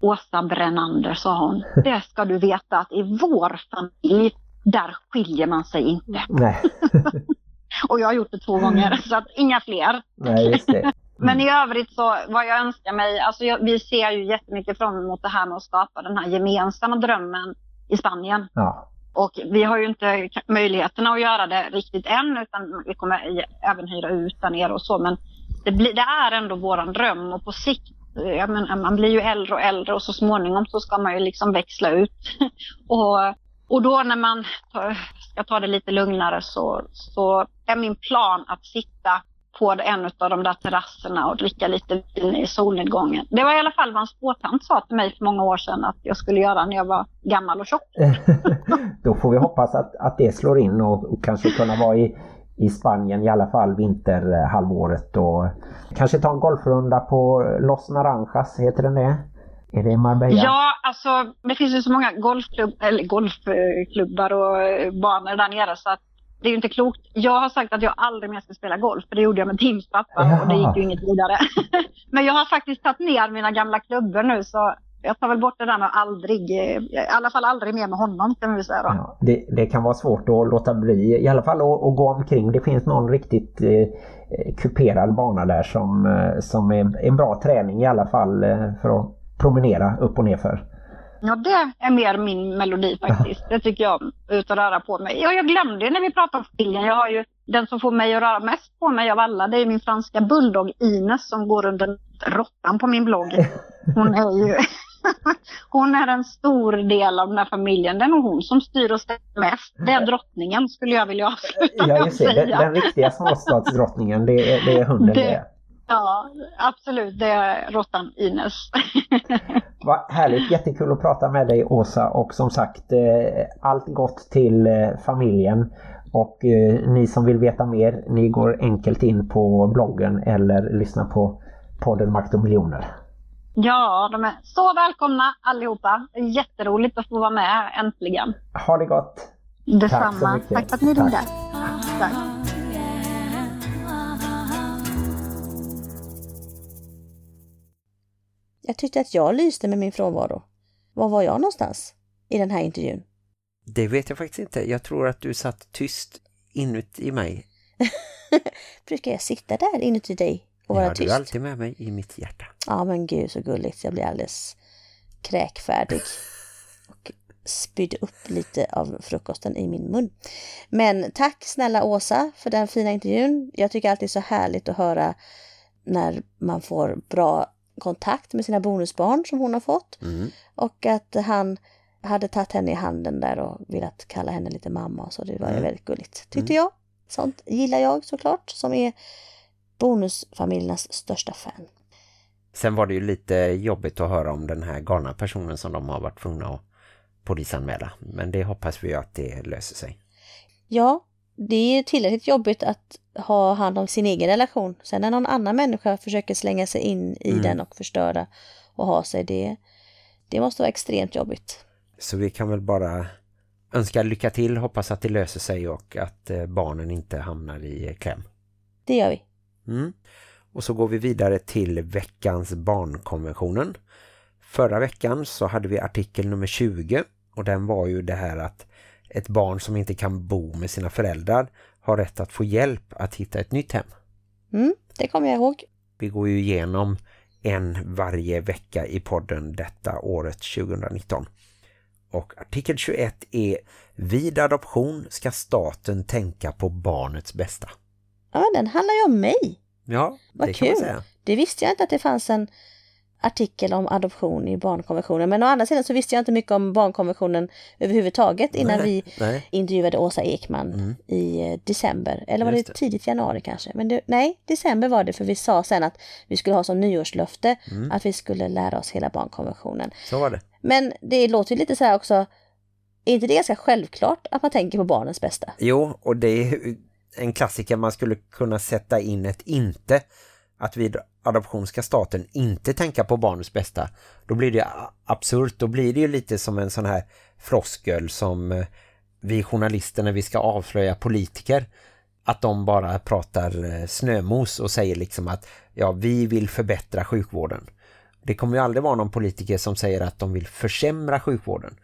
E: Åsa Brännander, sa hon, det ska du veta att i vår familj, där skiljer man sig inte.
D: Nej.
E: Och jag har gjort det två gånger, så att inga fler.
D: Nej, just det.
E: Men i övrigt så vad jag önskar mig, alltså jag, vi ser ju jättemycket fram emot det här med att skapa den här gemensamma drömmen i Spanien.
D: Ja.
E: Och vi har ju inte möjligheterna att göra det riktigt än, utan vi kommer även hyra ut där nere och så. Men det, blir, det är ändå våran dröm och på sikt, jag menar, man blir ju äldre och äldre och så småningom så ska man ju liksom växla ut. och, och då när man tar, ska ta det lite lugnare så, så är min plan att sitta på en av de där terrasserna och dricka lite vin i solnedgången. Det var i alla fall vad en spåtant sa till mig för många år sedan att jag skulle göra när jag var gammal och tjock.
D: Då får vi hoppas att, att det slår in och, och kanske kunna vara i, i Spanien i alla fall vinterhalvåret och kanske ta en golfrunda på Los Naranjas, heter den det? Är det Marbella?
E: Ja, alltså det finns ju så många golfklubb, eller golfklubbar och banor där nere så att det är ju inte klokt. Jag har sagt att jag aldrig mer ska spela golf, för det gjorde jag med Tims pappa och det gick ju inget vidare. Men jag har faktiskt tagit ner mina gamla klubbor nu så jag tar väl bort det där med aldrig, eh, i alla fall aldrig mer med honom kan vi säga.
D: Ja, det, det kan vara svårt att låta bli, i alla fall att, att gå omkring. Det finns någon riktigt eh, kuperad bana där som, eh, som är en bra träning i alla fall eh, för att promenera upp och ner för.
E: Ja, det är mer min melodi faktiskt. Det tycker jag om, ut och röra på mig. Ja, jag glömde när vi pratade om familjen. Jag har ju den som får mig att röra mest på mig av alla. Det är min franska bulldog Ines som går under råttan på min blogg. Hon är ju... Hon är en stor del av den här familjen. Det är nog hon som styr och ställer mest. Det är drottningen skulle jag vilja avsluta med att
D: det. Den,
E: säga.
D: den riktiga småstadsdrottningen, det, är- det är hunden
E: Det-
D: det.
E: Ja, absolut. Det är råttan Ines.
D: Vad härligt, jättekul att prata med dig Åsa och som sagt eh, allt gott till eh, familjen och eh, ni som vill veta mer ni går enkelt in på bloggen eller lyssnar på podden Makt och miljoner.
E: Ja, de är så välkomna allihopa. Jätteroligt att få vara med äntligen.
D: Ha det gott!
E: Detsamma.
D: Tack så mycket.
E: Tack för att ni
D: Tack.
E: ringde. Tack.
A: Jag tyckte att jag lyste med min frånvaro. Var var jag någonstans i den här intervjun?
B: Det vet jag faktiskt inte. Jag tror att du satt tyst inuti mig.
A: Brukar jag sitta där inuti dig och vara
B: Ja, du
A: tyst?
B: är alltid med mig i mitt hjärta.
A: Ja men gud så gulligt. Jag blir alldeles kräkfärdig. Och spydde upp lite av frukosten i min mun. Men tack snälla Åsa för den fina intervjun. Jag tycker alltid så härligt att höra när man får bra kontakt med sina bonusbarn som hon har fått.
B: Mm.
A: Och att han hade tagit henne i handen där och velat kalla henne lite mamma så. Det var
B: Mm.
A: väldigt gulligt, tyckte jag. Sånt gillar jag såklart, som är bonusfamiljernas största fan.
B: Sen var det ju lite jobbigt att höra om den här galna personen som de har varit tvungna att polisanmäla. Men det hoppas vi att det löser sig.
A: Ja, det är tillräckligt jobbigt att ha hand om sin egen relation. Sen när någon annan människa försöker slänga sig in i
B: Mm.
A: den och förstöra och ha sig, det, det måste vara extremt jobbigt.
B: Så vi kan väl bara önska lycka till, hoppas att det löser sig och att eh, barnen inte hamnar i kläm.
A: Det gör vi.
B: Mm. Och så går vi vidare till veckans barnkonventionen. Förra veckan så hade vi artikel nummer 20 och den var ju det här att ett barn som inte kan bo med sina föräldrar har rätt att få hjälp att hitta ett nytt hem.
A: Mm, det kommer jag ihåg.
B: Vi går ju igenom en varje vecka i podden detta året 2019. Och artikel 21 är Vid adoption ska staten tänka på barnets bästa.
A: Ja, den handlar ju om mig.
B: Ja,
A: Vad
B: det kan man
A: kul.
B: säga.
A: Det visste jag inte att det fanns en artikel om adoption i barnkonventionen. Men å andra sidan så visste jag inte mycket om barnkonventionen överhuvudtaget innan
B: Nej,
A: vi
B: nej.
A: intervjuade Åsa Ekman
B: Mm.
A: i eh, december. Eller var det,
B: Just det.
A: tidigt januari kanske? Men det, nej, december var det för vi sa sen att vi skulle ha som nyårslöfte
B: Mm.
A: att vi skulle lära oss hela barnkonventionen.
B: Så var det.
A: Men det låter ju lite så här också, är inte det ganska självklart att man tänker på barnens bästa?
B: Jo, och det är en klassiker man skulle kunna sätta in ett inte att vid adoption ska staten inte tänka på barnets bästa. Då blir det absurt. Då blir det ju lite som en sån här froskel som eh, vi journalister när vi ska avslöja politiker att de bara pratar eh, snömos och säger liksom att ja, vi vill förbättra sjukvården. Det kommer ju aldrig vara någon politiker som säger att de vill försämra sjukvården.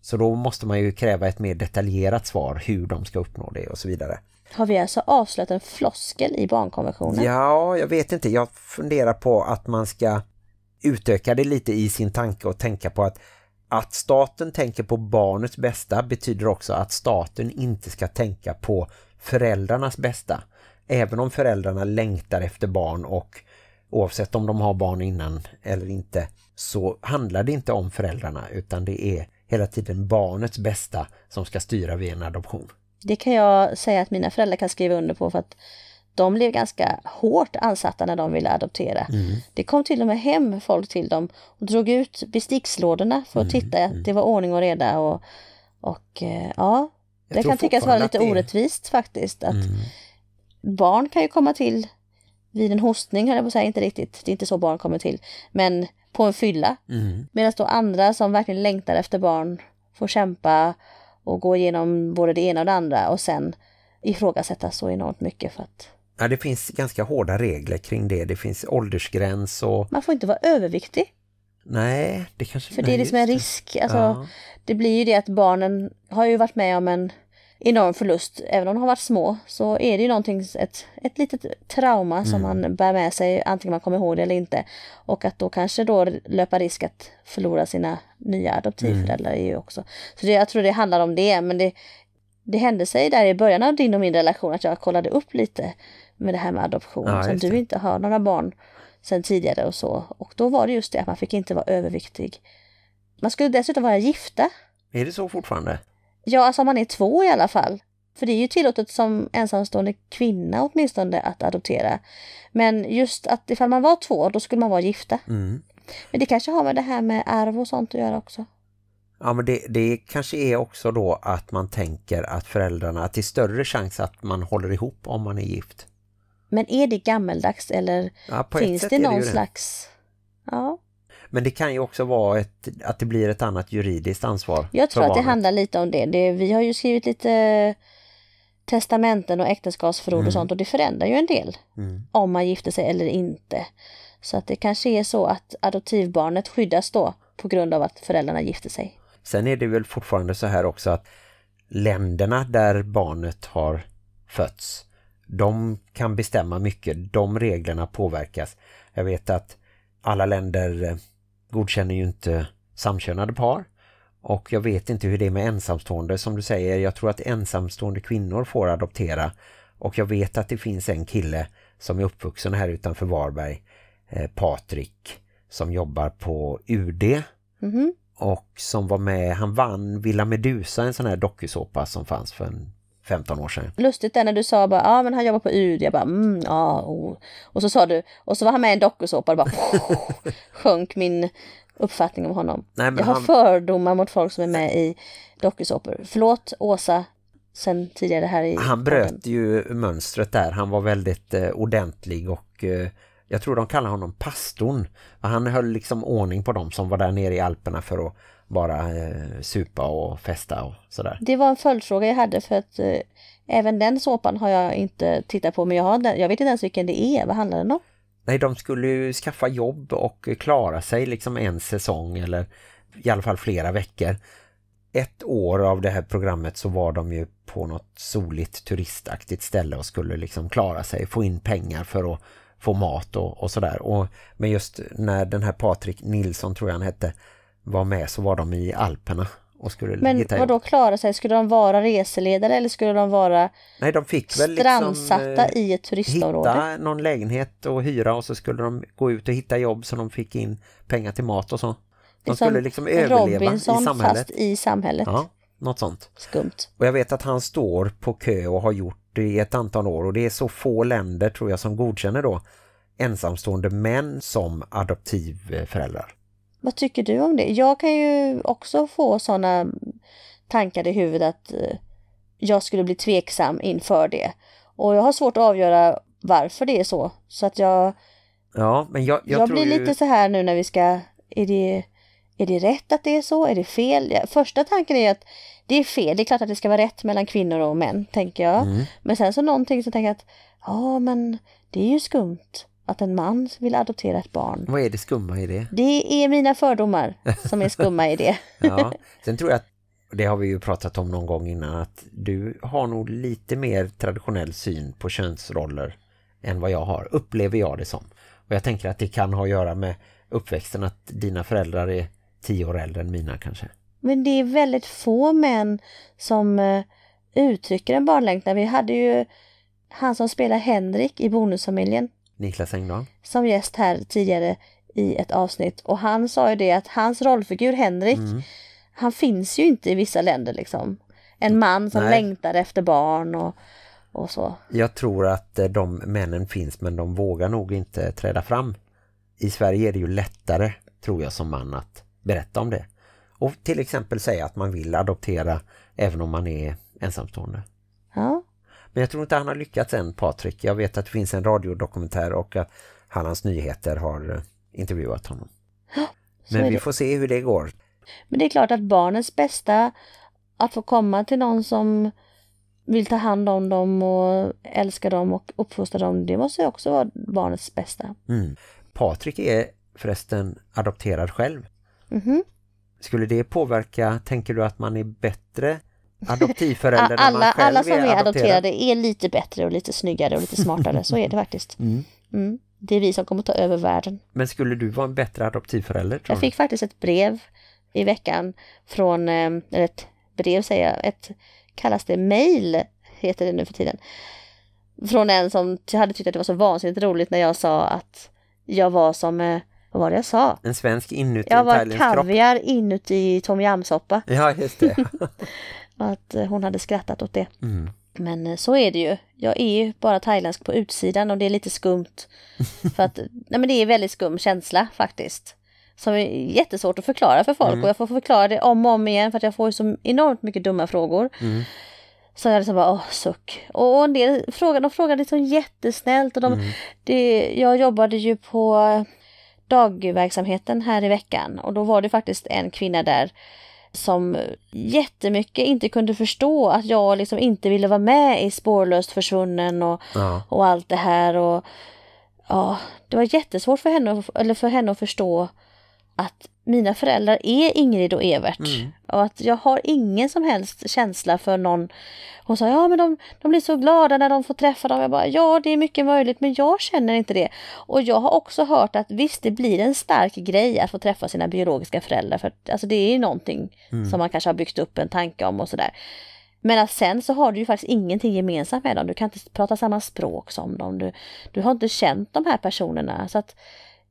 B: Så då måste man ju kräva ett mer detaljerat svar hur de ska uppnå det och så vidare.
A: Har vi alltså avslöjat en floskel i barnkonventionen?
B: Ja, jag vet inte. Jag funderar på att man ska utöka det lite i sin tanke och tänka på att att staten tänker på barnets bästa betyder också att staten inte ska tänka på föräldrarnas bästa. Även om föräldrarna längtar efter barn och oavsett om de har barn innan eller inte så handlar det inte om föräldrarna utan det är hela tiden barnets bästa som ska styra vid en adoption.
A: Det kan jag säga att mina föräldrar kan skriva under på för att de blev ganska hårt ansatta när de ville adoptera. Mm. Det kom till och med hem folk till dem och drog ut bestickslådorna för att mm. titta att det var ordning och reda och, och eh, ja, det kan tyckas vara lite orättvist faktiskt att mm. barn kan ju komma till vid en hostning, höll jag på att säga, inte riktigt, det är inte så barn kommer till, men på en fylla. Mm. Medan då andra som verkligen längtar efter barn får kämpa och gå igenom både det ena och det andra och sen ifrågasätta så enormt mycket för att...
B: Ja, det finns ganska hårda regler kring det. Det finns åldersgräns och...
A: Man får inte vara överviktig.
B: Nej, det kanske...
A: För det är liksom en risk. Alltså, ja. Det blir ju det att barnen har ju varit med om en enorm förlust. Även om de har varit små så är det ju någonting, ett, ett litet trauma mm. som man bär med sig antingen man kommer ihåg det eller inte. Och att då kanske då löpa risk att förlora sina nya adoptivföräldrar mm. är ju också. Så det, jag tror det handlar om det men det, det hände sig där i början av din och min relation att jag kollade upp lite med det här med adoption. Ja, som du inte har några barn sedan tidigare och så. Och då var det just det att man fick inte vara överviktig. Man skulle dessutom vara gifta.
B: Är det så fortfarande?
A: Ja, alltså om man är två i alla fall. För det är ju tillåtet som ensamstående kvinna åtminstone att adoptera. Men just att ifall man var två, då skulle man vara gifta. Mm. Men det kanske har med det här med arv och sånt att göra också.
B: Ja, men det, det kanske är också då att man tänker att föräldrarna, att det är större chans att man håller ihop om man är gift.
A: Men är det gammeldags eller ja, finns det någon det slags... Ja.
B: Men det kan ju också vara ett, att det blir ett annat juridiskt ansvar.
A: Jag tror att det handlar lite om det. det. Vi har ju skrivit lite testamenten och äktenskapsförord mm. och sånt och det förändrar ju en del. Mm. Om man gifter sig eller inte. Så att det kanske är så att adoptivbarnet skyddas då på grund av att föräldrarna gifter sig.
B: Sen är det väl fortfarande så här också att länderna där barnet har fötts, de kan bestämma mycket. De reglerna påverkas. Jag vet att alla länder godkänner ju inte samkönade par. Och jag vet inte hur det är med ensamstående. Som du säger, jag tror att ensamstående kvinnor får adoptera. Och jag vet att det finns en kille som är uppvuxen här utanför Varberg, eh, Patrik, som jobbar på UD. Mm -hmm. Och som var med, han vann Villa Medusa, en sån här dokusåpa som fanns för en 15 år sedan.
A: Lustigt är när du sa bara, ja ah, men han jobbar på UD, jag bara, mm, ja, oh. och så sa du, och så var han med i en dokusåpa och bara sjönk min uppfattning om honom. Nej, jag har han... fördomar mot folk som är med i dokusåpor. Förlåt Åsa, sen tidigare här i...
B: Han bröt ju mönstret där, han var väldigt eh, ordentlig och eh, jag tror de kallar honom pastorn. Han höll liksom ordning på dem som var där nere i Alperna för att bara eh, supa och festa och sådär.
A: Det var en följdfråga jag hade för att eh, även den såpan har jag inte tittat på men jag, har den, jag vet inte ens vilken det är. Vad handlar den om?
B: Nej, de skulle ju skaffa jobb och klara sig liksom en säsong eller i alla fall flera veckor. Ett år av det här programmet så var de ju på något soligt turistaktigt ställe och skulle liksom klara sig, få in pengar för att få mat och, och sådär. Men just när den här Patrik Nilsson tror jag han hette var med så var de i Alperna och skulle
A: Men vad då klara sig? Skulle de vara reseledare eller skulle de vara
B: Nej, de fick väl
A: strandsatta liksom, i ett turistområde?
B: Hitta någon lägenhet och hyra och så skulle de gå ut och hitta jobb så de fick in pengar till mat och så. De liksom skulle liksom överleva Robinson i samhället. fast
A: i samhället.
B: Ja, något sånt.
A: Skumt.
B: Och jag vet att han står på kö och har gjort det i ett antal år och det är så få länder tror jag som godkänner då ensamstående män som adoptivföräldrar.
A: Vad tycker du om det? Jag kan ju också få sådana tankar i huvudet att eh, jag skulle bli tveksam inför det. Och jag har svårt att avgöra varför det är så. Så att jag,
B: Ja, men jag, jag,
A: jag, blir
B: ju...
A: lite så här nu när vi ska, är det, är det rätt att det är så? Är det fel? Första tanken är att det är fel. Det är klart att det ska vara rätt mellan kvinnor och män, tänker jag.
B: Mm.
A: Men sen så någonting så tänker jag att, ja men det är ju skumt att en man vill adoptera ett barn.
B: Vad är det skumma i det?
A: Det är mina fördomar som är skumma i det.
B: Ja, sen tror jag att, det har vi ju pratat om någon gång innan, att du har nog lite mer traditionell syn på könsroller än vad jag har, upplever jag det som. Och jag tänker att det kan ha att göra med uppväxten, att dina föräldrar är tio år äldre än mina kanske.
A: Men det är väldigt få män som eh, uttrycker en barnlängtan. Vi hade ju han som spelar Henrik i Bonusfamiljen
B: Niklas Engdahl.
A: som gäst här tidigare i ett avsnitt och han sa ju det att hans rollfigur Henrik,
B: Mm.
A: han finns ju inte i vissa länder liksom. En man som
B: Nej.
A: längtar efter barn och, och så.
B: Jag tror att eh, de männen finns men de vågar nog inte träda fram. I Sverige är det ju lättare, tror jag som man, att berätta om det. Och till exempel säga att man vill adoptera även om man är ensamstående.
A: Ja,
B: Men jag tror inte han har lyckats än, Patrik. Jag vet att det finns en radiodokumentär och att Hallands Nyheter har eh, intervjuat honom. Men vi får se hur det går.
A: Men det är klart att barnens bästa att få komma till någon som vill ta hand om dem och älska dem och uppfostra dem, det måste ju också vara barnets bästa.
B: Mm. Patrik är förresten adopterad själv.
A: Mhm.
B: Skulle det påverka, tänker du att man är bättre adoptivförälder
A: Alla, alla som är
B: adopterad?
A: adopterade är lite bättre och lite snyggare och lite smartare, så är det faktiskt.
B: Mm.
A: Mm. Det är vi som kommer ta över världen.
B: Men skulle du vara en bättre adoptivförälder
A: Jag fick faktiskt ett brev i veckan från, eh, eller ett brev säger jag, ett, kallas det mail, heter det nu för tiden. Från en som hade tyckt att det var så vansinnigt roligt när jag sa att jag var som, eh, vad var det jag sa?
B: En svensk inuti
A: Jag var
B: thailändsk kropp.
A: kaviar inuti Tom Yam-soppa.
B: Ja, just det.
A: Och att eh, hon hade skrattat åt det.
B: Mm.
A: Men eh, så är det ju. Jag är ju bara thailändsk på utsidan och det är lite skumt. För att, nej men det är väldigt skum känsla faktiskt. Som är jättesvårt att förklara för folk och jag får förklara det om och om igen för att jag får ju så enormt mycket dumma frågor.
B: Mm.
A: Så jag liksom bara, åh suck. Och en del frågar, de frågar liksom jättesnällt och de, det, jag jobbade ju på dagverksamheten här i veckan och då var det faktiskt en kvinna där som jättemycket inte kunde förstå att jag liksom inte ville vara med i spårlöst försvunnen och,
B: Ja.
A: och allt det här och ja, det var jättesvårt för henne, eller för henne att förstå att mina föräldrar är Ingrid och Evert och att jag har ingen som helst känsla för någon. Hon sa ja men de, de blir så glada när de får träffa dem. Jag bara ja det är mycket möjligt men jag känner inte det. Och jag har också hört att visst det blir en stark grej att få träffa sina biologiska föräldrar för att, alltså det är ju någonting som man kanske har byggt upp en tanke om och sådär. Men att sen så har du ju faktiskt ingenting gemensamt med dem. Du kan inte prata samma språk som dem. Du, du har inte känt de här personerna. Så att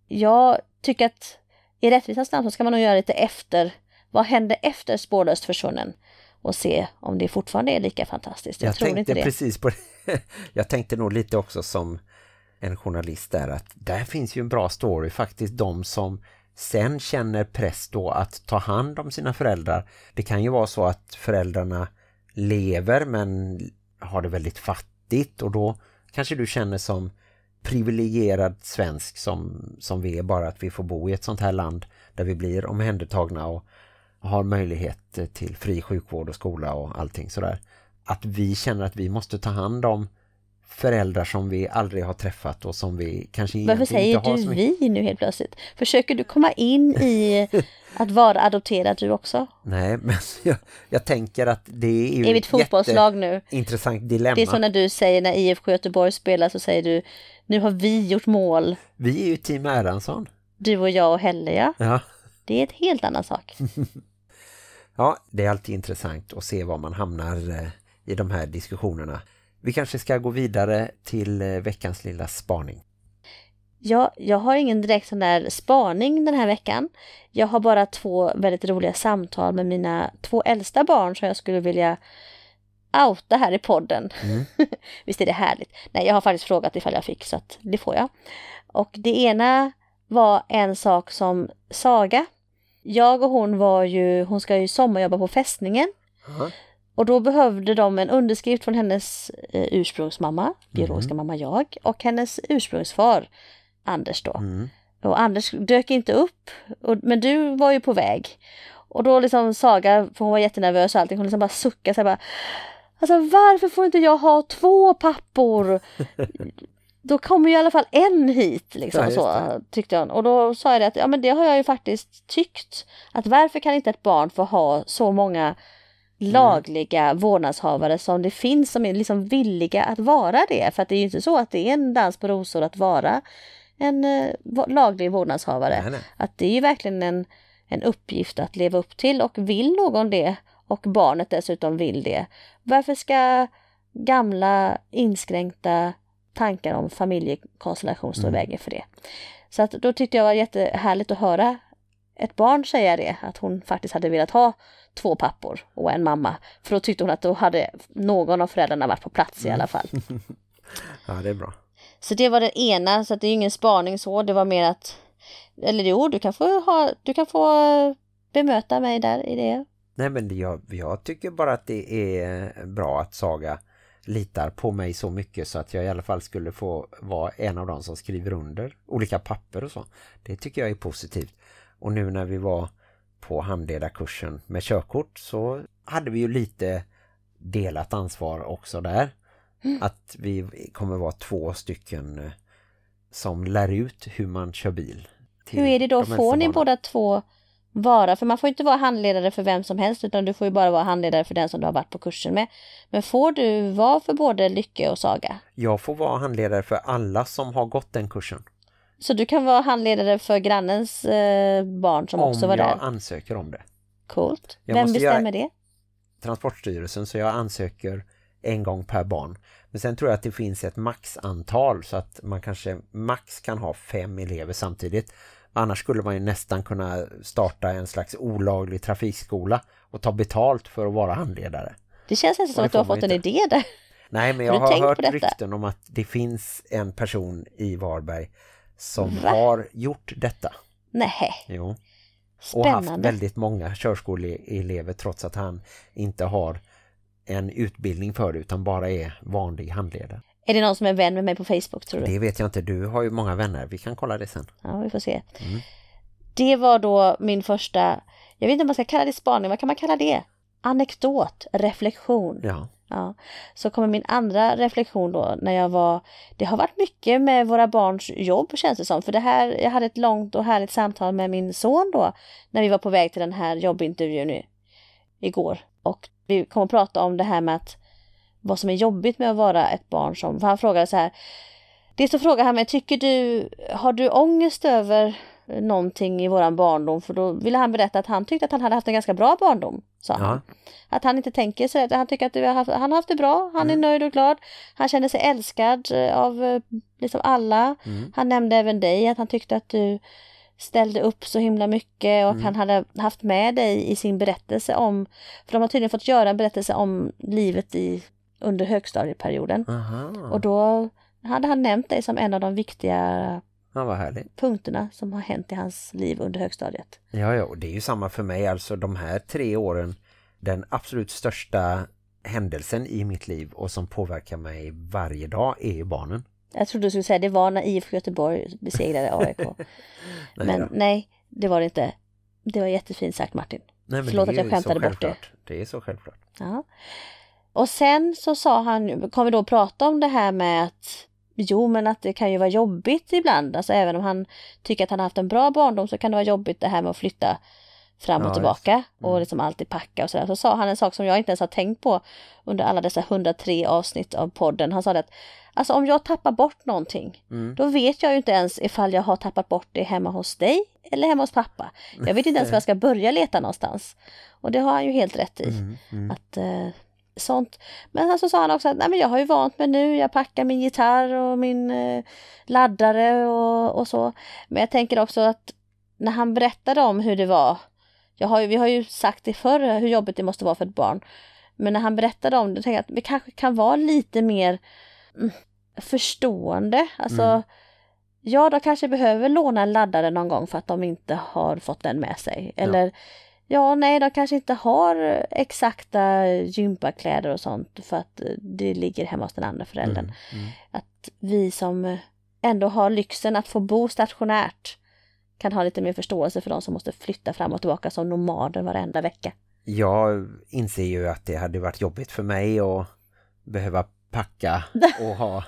A: jag tycker att i rättvisans namn så ska man nog göra lite efter. Vad hände efter spårlöst försvunnen? Och se om det fortfarande är lika fantastiskt. Jag,
B: Jag
A: tror
B: tänkte
A: inte det.
B: precis på det. Jag tänkte nog lite också som en journalist där att där finns ju en bra story faktiskt de som sen känner press då att ta hand om sina föräldrar. Det kan ju vara så att föräldrarna lever men har det väldigt fattigt och då kanske du känner som privilegierad svensk som, som vi är bara att vi får bo i ett sånt här land där vi blir omhändertagna och har möjlighet till fri sjukvård och skola och allting sådär. Att vi känner att vi måste ta hand om föräldrar som vi aldrig har träffat och som vi kanske
A: Varför säger
B: inte har
A: du
B: så mycket.
A: vi nu helt plötsligt? Försöker du komma in i att vara adopterad du också?
B: Nej, men jag, jag tänker att det är ju
A: I mitt
B: ett
A: fotbollslag nu.
B: jätteintressant dilemma.
A: Det är som när du säger när IFK Göteborg spelar så säger du nu har vi gjort mål.
B: Vi är ju team Erlandsson.
A: Du och jag och Helle ja.
B: Ja.
A: Det är ett helt annan sak.
B: ja, det är alltid intressant att se var man hamnar eh, i de här diskussionerna. Vi kanske ska gå vidare till eh, veckans lilla spaning.
A: Ja, jag har ingen direkt sån där spaning den här veckan. Jag har bara två väldigt roliga samtal med mina två äldsta barn som jag skulle vilja outa här i podden.
B: Mm.
A: Visst är det härligt? Nej, jag har faktiskt frågat ifall jag fick så att det får jag. Och det ena var en sak som Saga. Jag och hon var ju, hon ska ju sommarjobba på fästningen.
B: Ja.
A: Och då behövde de en underskrift från hennes eh, ursprungsmamma, biologiska mamma jag, och hennes ursprungsfar Anders då.
B: Mm.
A: Och Anders dök inte upp, och, men du var ju på väg. Och då liksom Saga, för hon var jättenervös och allting, hon liksom bara suckade så här bara Alltså varför får inte jag ha två pappor? Då kommer ju i alla fall en hit liksom
B: Ja,
A: så tyckte hon. Och då sa jag det att ja men det har jag ju faktiskt tyckt. Att varför kan inte ett barn få ha så många lagliga vårdnadshavare som det finns som är liksom villiga att vara det. För att det är ju inte så att det är en dans på rosor att vara en eh, laglig vårdnadshavare.
B: Nej, nej.
A: Att det är ju verkligen en, en uppgift att leva upp till och vill någon det och barnet dessutom vill det. Varför ska gamla inskränkta tankar om familjekonstellation stå i vägen för det? Så att då tyckte jag var jättehärligt att höra ett barn säga det, att hon faktiskt hade velat ha två pappor och en mamma. För då tyckte hon att då hade någon av föräldrarna varit på plats i alla fall.
B: Ja, det är bra.
A: Så det var det ena, så att det är ingen spaning så, det var mer att eller jo, du kan få ha, du kan få eh, bemöta mig där i det.
B: Nej men jag, jag tycker bara att det är bra att Saga litar på mig så mycket så att jag i alla fall skulle få vara en av dem som skriver under olika papper och så. Det tycker jag är positivt. Och nu när vi var på handledarkursen med körkort så hade vi ju lite delat ansvar också där. Att vi kommer vara två stycken eh, som lär ut hur man kör bil.
A: Hur är det då,
B: de
A: får ni båda två vara, för man får inte vara handledare för vem som helst utan du får ju bara vara handledare för den som du har varit på kursen med. Men får du vara för både Lycke och Saga?
B: Jag får vara handledare för alla som har gått den kursen.
A: Så du kan vara handledare för grannens eh, barn som också
B: om
A: var
B: jag
A: där?
B: ansöker om det.
A: Coolt.
B: Jag
A: Vem bestämmer det?
B: Transportstyrelsen så jag ansöker en gång per barn. Men sen tror jag att det finns ett maxantal så att man kanske max kan ha fem elever samtidigt. Annars skulle man ju nästan kunna starta en slags olaglig trafikskola och ta betalt för att vara handledare.
A: Det känns nästan som att du har fått en
B: inte.
A: idé där.
B: Nej, men
A: Har
B: jag har
A: tänkt
B: hört rykten om att det finns en person i Varberg som
A: Va?
B: har gjort detta.
A: Nej,
B: Jo. Och haft
A: spännande.
B: väldigt många körskoleelever trots att han inte har en utbildning för det utan bara är vanlig handledare.
A: Är det någon som är vän med mig på Facebook tror du?
B: Det vet jag inte, du har ju många vänner, vi kan kolla det sen.
A: Ja, vi får se.
B: Mm.
A: Det var då min första, jag vet inte om man ska kalla det spaning, vad kan man kalla det? Anekdot, reflektion.
B: Ja,
A: Ja. Så kommer min andra reflektion då när jag var, det har varit mycket med våra barns jobb känns det som. För det här, jag hade ett långt och härligt samtal med min son då när vi var på väg till den här jobbintervjun igår. Och vi kom att prata om det här med att vad som är jobbigt med att vara ett barn som, för han frågade så här, dels så frågade han mig, tycker du, har du ångest över någonting i våran barndom? För då ville han berätta att han tyckte att han hade haft en ganska bra barndom, sa han.
B: ja.
A: Att han inte tänker så, att han tycker att du har haft, han har haft det bra, han är nöjd och glad. Han känner sig älskad eh, av eh, liksom alla.
B: Mm.
A: Han nämnde även dig, att han tyckte att du ställde upp så himla mycket och han hade haft med dig i sin berättelse om, för de har tydligen fått göra en berättelse om livet i, under högstadieperioden.
B: Aha,
A: Och då hade han nämnt dig som en av de viktiga
B: ja, vad härligt.
A: punkterna som har hänt i hans liv under högstadiet.
B: Ja, ja, och det är ju samma för mig, alltså de här tre åren, den absolut största händelsen i mitt liv och som påverkar mig varje dag är ju barnen.
A: Jag trodde du skulle säga det var när IFK Göteborg besegrade AIK.
B: Nej
A: Men
B: då.
A: nej, det var det inte. Det var jättefint sagt Martin.
B: Nej, men
A: Förlåt att jag skämtade bort det.
B: Det är så självklart.
A: Ja. Och sen så sa han, kom vi då prata om det här med att jo men att det kan ju vara jobbigt ibland. Alltså även om han tycker att han har haft en bra barndom så kan det vara jobbigt det här med att flytta fram och
B: Ja,
A: tillbaka
B: just.
A: och liksom alltid packa och sådär. Så sa han en sak som jag inte ens har tänkt på under alla dessa 103 avsnitt av podden. Han sa det att alltså om jag tappar bort någonting
B: Mm.
A: då vet jag ju inte ens ifall jag har tappat bort det hemma hos dig eller hemma hos pappa. Jag vet inte ens var jag ska börja leta någonstans. Och det har han ju helt rätt i.
B: Mm, mm.
A: Att eh, sånt. Men så sa han också att Nej, men jag har ju vant mig nu. Jag packar min gitarr och min eh, laddare och, och så. Men jag tänker också att när han berättade om hur det var. Jag har ju, vi har ju sagt det förr hur jobbigt det måste vara för ett barn. Men när han berättade om det tänkte jag att vi kanske kan vara lite mer mm, förstående. Alltså,
B: Mm.
A: ja, de kanske behöver låna en laddare någon gång för att de inte har fått den med sig. Eller Ja, nej, de kanske inte har exakta gympakläder och sånt för att det ligger hemma hos den andra föräldern.
B: Mm, mm.
A: Att vi som ändå har lyxen att få bo stationärt kan ha lite mer förståelse för de som måste flytta fram och tillbaka som nomader varenda vecka.
B: Jag inser ju att det hade varit jobbigt för mig att behöva packa och ha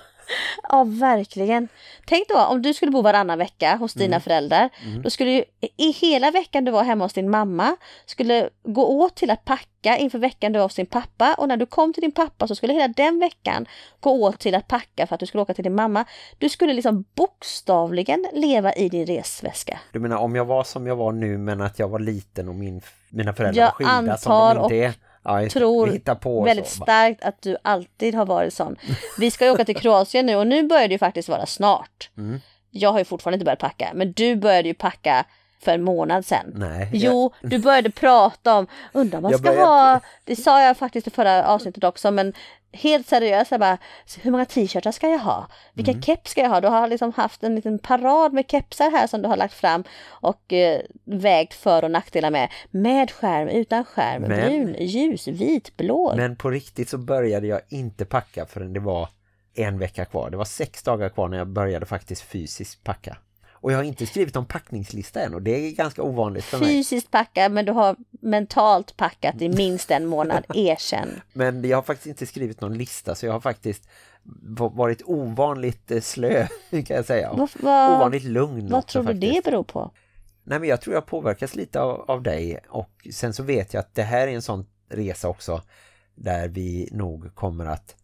A: Ja, verkligen. Tänk då om du skulle bo varannan vecka hos dina
B: Mm.
A: föräldrar.
B: Mm.
A: Då skulle ju i hela veckan du var hemma hos din mamma skulle gå åt till att packa inför veckan du var hos din pappa. Och när du kom till din pappa så skulle hela den veckan gå åt till att packa för att du skulle åka till din mamma. Du skulle liksom bokstavligen leva i din resväska.
B: Du menar om jag var som jag var nu men att jag var liten och min, mina föräldrar
A: Jag
B: var skilda som
A: antar
B: de inte är. Ja,
A: tror
B: på
A: Väldigt
B: så.
A: starkt att du alltid har varit sån. Vi ska ju åka till Kroatien nu och nu börjar det ju faktiskt vara snart.
B: Mm.
A: Jag har ju fortfarande inte börjat packa, men du började ju packa för en månad sedan.
B: Nej.
A: Jo, du började prata om, undrar man
B: Jag
A: ska
B: började-
A: ha, det sa jag faktiskt i förra avsnittet också, men helt seriöst, jag bara, hur många t-shirtar ska jag ha? Vilka
B: Mm.
A: keps ska jag ha? Du har liksom haft en liten parad med kepsar här som du har lagt fram och eh, vägt för och nackdelar med. Med skärm, utan skärm,
B: Men-
A: brun, ljus, vit, blå.
B: Men på riktigt så började jag inte packa förrän det var en vecka kvar. Det var sex dagar kvar när jag började faktiskt fysiskt packa. Och jag har inte skrivit någon packningslista än och det är ganska ovanligt för mig.
A: Fysiskt packa, men du har mentalt packat i minst en månad, erkänn.
B: Men jag har faktiskt inte skrivit någon lista så jag har faktiskt varit ovanligt eh, slö kan jag säga.
A: Vad, vad,
B: Ovanligt lugn
A: vad
B: också
A: tror du det
B: faktiskt.
A: beror på?
B: Nej men jag tror jag påverkas lite av, av dig och sen så vet jag att det här är en sån resa också där vi nog kommer att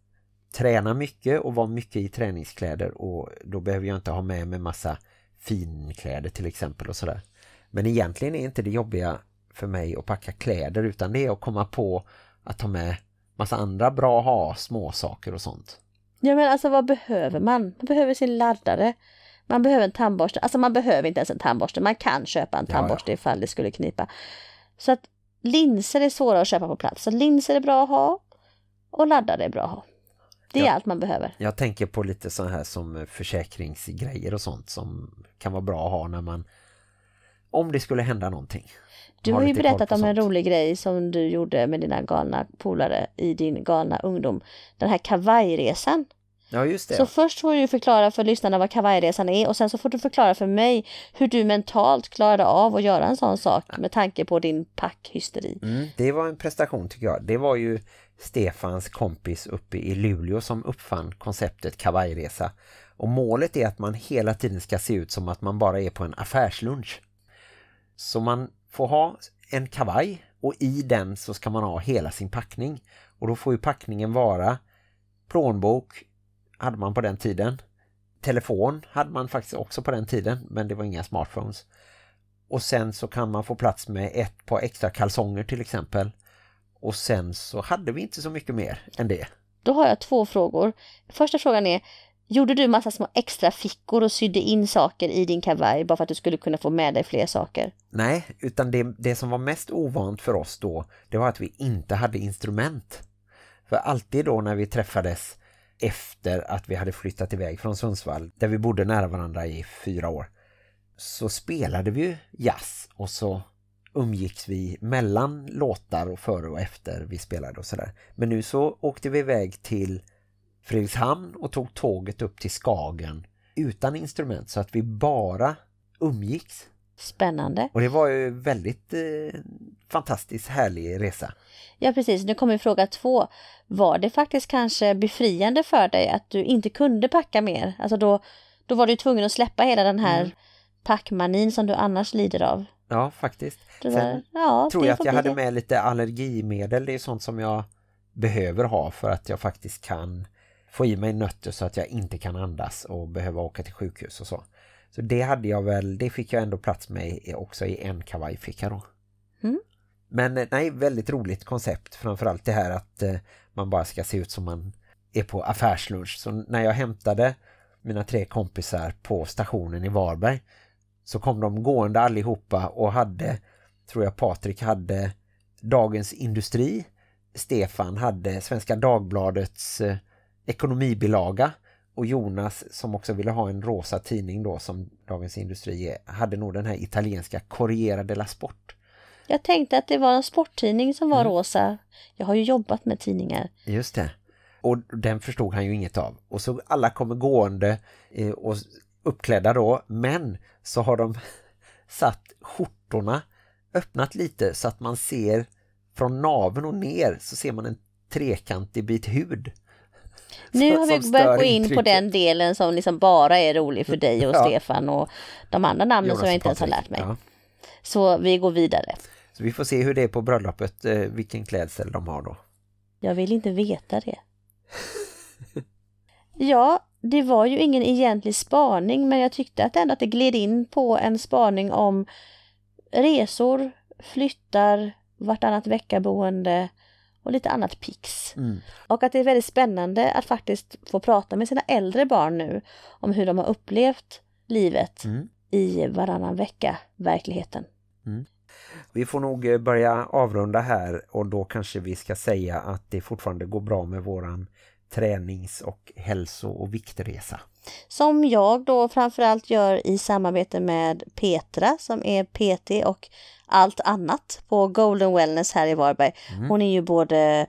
B: träna mycket och vara mycket i träningskläder och då behöver jag inte ha med mig massa finkläder till exempel och sådär. Men egentligen är inte det jobbiga för mig att packa kläder utan det är att komma på att ta med massa andra bra ha små saker och sånt.
A: Ja men alltså vad behöver man? Man behöver sin laddare. Man behöver en tandborste. Alltså man behöver inte ens en tandborste. Man kan köpa en
B: Ja, ja.
A: tandborste ifall det skulle knipa. Så att linser är svåra att köpa på plats. Så linser är bra att ha. Och laddare är bra att ha. Det är
B: Ja.
A: allt man behöver.
B: Jag tänker på lite så här som försäkringsgrejer och sånt som kan vara bra att ha när man om det skulle hända någonting.
A: Du
B: Ha
A: har ju berättat om en rolig grej som du gjorde med dina galna polare i din galna ungdom. Den här kavajresan.
B: Ja just det.
A: Så först får du förklara för lyssnarna vad kavajresan är och sen så får du förklara för mig hur du mentalt klarade av att göra en sån sak med tanke på din packhysteri.
B: Mm, det var en prestation tycker jag. Det var ju Stefans kompis uppe i Luleå som uppfann konceptet kavajresa. Och målet är att man hela tiden ska se ut som att man bara är på en affärslunch. Så man får ha en kavaj och i den så ska man ha hela sin packning. Och då får ju packningen vara plånbok hade man på den tiden. Telefon hade man faktiskt också på den tiden men det var inga smartphones. Och sen så kan man få plats med ett par extra kalsonger till exempel. Och sen så hade vi inte så mycket mer än det.
A: Då har jag två frågor. Första frågan är, gjorde du massa små extra fickor och sydde in saker i din kavaj bara för att du skulle kunna få med dig fler saker?
B: Nej, utan det, det som var mest ovant för oss då, det var att vi inte hade instrument. För alltid då när vi träffades efter att vi hade flyttat iväg från Sundsvall, där vi bodde nära varandra i fyra år, så spelade vi ju jazz och så umgicks vi mellan låtar och före och efter vi spelade och sådär. Men nu så åkte vi iväg till Fredrikshamn och tog tåget upp till Skagen utan instrument så att vi bara umgicks.
A: Spännande.
B: Och det var ju väldigt eh, fantastiskt härlig resa.
A: Ja precis, nu kommer fråga två. Var det faktiskt kanske befriande för dig att du inte kunde packa mer? Alltså då, då var du tvungen att släppa hela den här
B: Mm.
A: packmanin som du annars lider av.
B: Ja, faktiskt. Sen
A: ja,
B: tror jag att jag hade med lite allergimedel. Det är sånt som jag behöver ha för att jag faktiskt kan få i mig nötter så att jag inte kan andas och behöva åka till sjukhus och så. Så det hade jag väl, det fick jag ändå plats med också i en kavajficka då.
A: Mm.
B: Men eh, nej, väldigt roligt koncept. Framförallt det här att eh, man bara ska se ut som man är på affärslunch. Så när jag hämtade mina tre kompisar på stationen i Varberg så kom de gående allihopa och hade, tror jag Patrik hade Dagens Industri, Stefan hade Svenska Dagbladets eh, ekonomibilaga och Jonas som också ville ha en rosa tidning då som Dagens Industri är, hade nog den här italienska Corriere della Sport.
A: Jag tänkte att det var en sporttidning som var
B: Mm.
A: rosa. Jag har ju jobbat med tidningar.
B: Just det. Och den förstod han ju inget av. Och så alla kommer gående eh, och uppklädda då. Men så har de satt skjortorna öppnat lite så att man ser från naven och ner så ser man en trekantig bit hud.
A: Nu har vi börjat gå in på
B: intrycket.
A: den delen som liksom bara är rolig för dig och
B: Ja.
A: Stefan och de andra namnen
B: Jonas
A: som jag inte ens har lärt mig.
B: Ja.
A: Så vi går vidare.
B: Så vi får se hur det är på bröllopet, eh, vilken klädsel de har då.
A: Jag vill inte veta det. Ja, det var ju ingen egentlig spaning men jag tyckte att ändå att det gled in på en spaning om resor, flyttar, vartannat veckaboende och lite annat pix.
B: Mm.
A: Och att det är väldigt spännande att faktiskt få prata med sina äldre barn nu om hur de har upplevt livet
B: Mm.
A: i varannan vecka, verkligheten.
B: Vi får nog eh, börja avrunda här och då kanske vi ska säga att det fortfarande går bra med våran tränings- och hälso- och viktresa.
A: Som jag då framförallt gör i samarbete med Petra som är PT och allt annat på Golden Wellness här i Varberg. Hon är ju både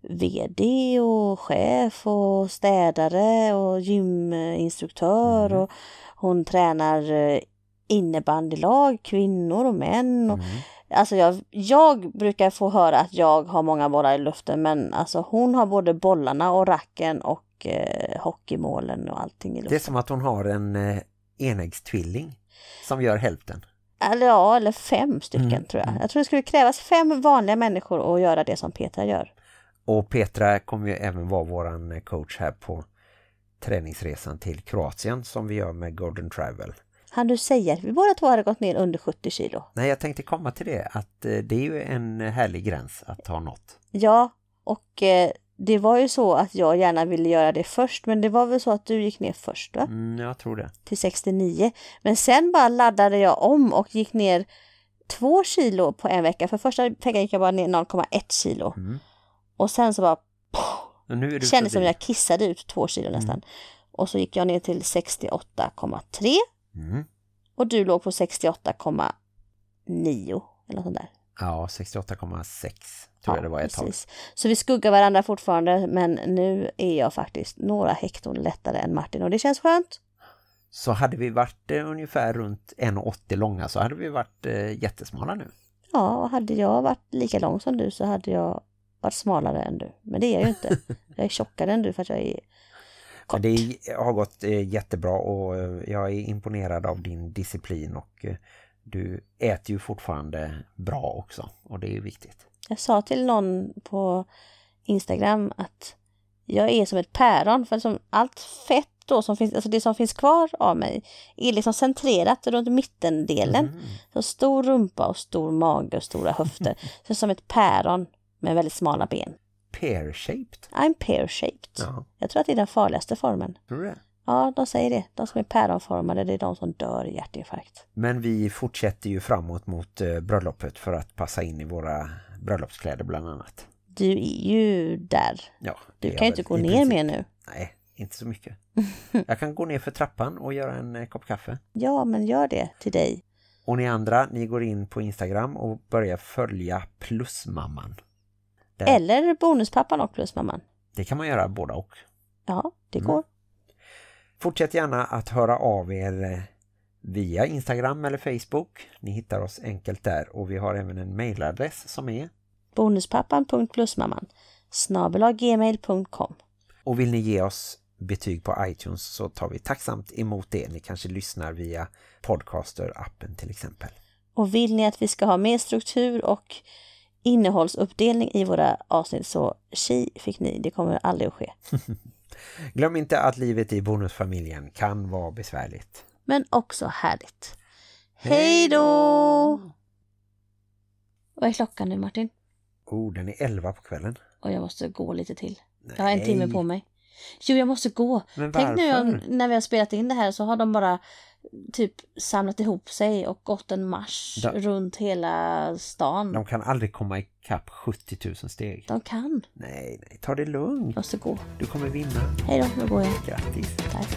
A: VD och chef och städare och gyminstruktör och hon tränar eh, innebandylag, kvinnor och män. Och, Alltså jag, jag brukar få höra att jag har många bollar i luften men alltså hon har både bollarna och racken och eh, hockeymålen och allting i
B: Det är som att hon har en eh, enäggstvilling som gör hälften.
A: Eller ja, eller fem stycken
B: Mm,
A: tror jag.
B: mm.
A: Jag tror det skulle krävas fem vanliga människor att göra det som Petra gör.
B: Och Petra kommer ju även vara våran eh, coach här på träningsresan till Kroatien som vi gör med Golden Travel.
A: Han du säger vi båda två hade gått ner under 70 kilo.
B: Nej, jag tänkte komma till det att eh, det är ju en härlig gräns att ha nått.
A: Ja, och eh, det var ju så att jag gärna ville göra det först men det var väl så att du gick ner först va?
B: Mm, jag tror det.
A: Till 69. Men sen bara laddade jag om och gick ner två kilo på en vecka. För första veckan gick jag bara ner 0,1 kilo.
B: Mm.
A: Och sen så bara
B: du
A: kändes som jag kissade ut två kilo nästan. Och så gick jag ner till 68,3
B: Mm.
A: och du låg på 68,9 eller sånt där.
B: Ja, 68,6 tror jag det var ett tag.
A: precis. Så vi skuggar varandra fortfarande men nu är jag faktiskt några hekton lättare än Martin och det känns skönt.
B: Så hade vi varit eh, ungefär runt 1,80 långa så hade vi varit eh, jättesmala nu.
A: Ja, och hade jag varit lika lång som du så hade jag varit smalare än du. Men det är jag ju inte. Jag är tjockare än du för att jag är
B: Men
A: kort.
B: det är- har gått eh, jättebra och eh, jag är imponerad av din disciplin och eh, du äter ju fortfarande bra också och det är ju viktigt.
A: Jag sa till någon på Instagram att jag är som ett päron för som allt fett då som finns, alltså det som finns kvar av mig är liksom centrerat runt mittendelen.
B: Mm.
A: Så stor rumpa och stor mage och stora höfter. Så som ett päron med väldigt smala ben.
B: Pear-shaped.
A: I'm pear-shaped.
B: Ja,
A: Jag tror att det är den farligaste formen.
B: tror du det?
A: Ja, de säger det. De som är päronformade, det är de som dör i hjärtinfarkt.
B: Men vi fortsätter ju framåt mot eh, bröllopet för att passa in i våra bröllopskläder bland annat.
A: Du är ju där.
B: Ja,
A: Du kan ju inte gå ner
B: princip.
A: mer nu.
B: Nej, inte så mycket. Jag kan gå ner för trappan och göra en eh, kopp kaffe.
A: Ja, men gör det till dig.
B: Och ni andra, ni går in på Instagram och börjar följa Plusmamman. Där,
A: Eller bonuspappan och plusmamman.
B: Det kan man göra båda och.
A: Ja, det
B: Mm. Fortsätt gärna att höra av er eh, via Instagram eller Facebook. Ni hittar oss enkelt där och vi har även en mailadress som är
A: Bonuspappan.plusmamman snabelaggmail.com
B: och vill ni ge oss betyg på iTunes så tar vi tacksamt emot det. Ni kanske lyssnar via Podcaster-appen till exempel.
A: Och vill ni att vi ska ha mer struktur och innehållsuppdelning i våra avsnitt så tji fick ni, det kommer aldrig att ske.
B: Glöm inte att livet i bonusfamiljen kan vara besvärligt.
A: Men också härligt. Hej då! Vad är klockan nu Martin?
B: Oh, den är 11 på kvällen.
A: Och jag måste gå lite till. Jag har en timme
B: Nej.
A: på mig. Jo, jag måste gå.
B: Men
A: Tänk nu när vi har spelat in det här så har de bara typ samlat ihop sig och gått en marsch
B: Da-
A: runt hela stan.
B: De kan aldrig komma ikapp 70 000 steg.
A: De kan.
B: Nej, nej, ta det lugnt.
A: Jag måste gå.
B: Du kommer vinna.
A: Hej då, nu går jag.
B: Grattis.
A: Tack.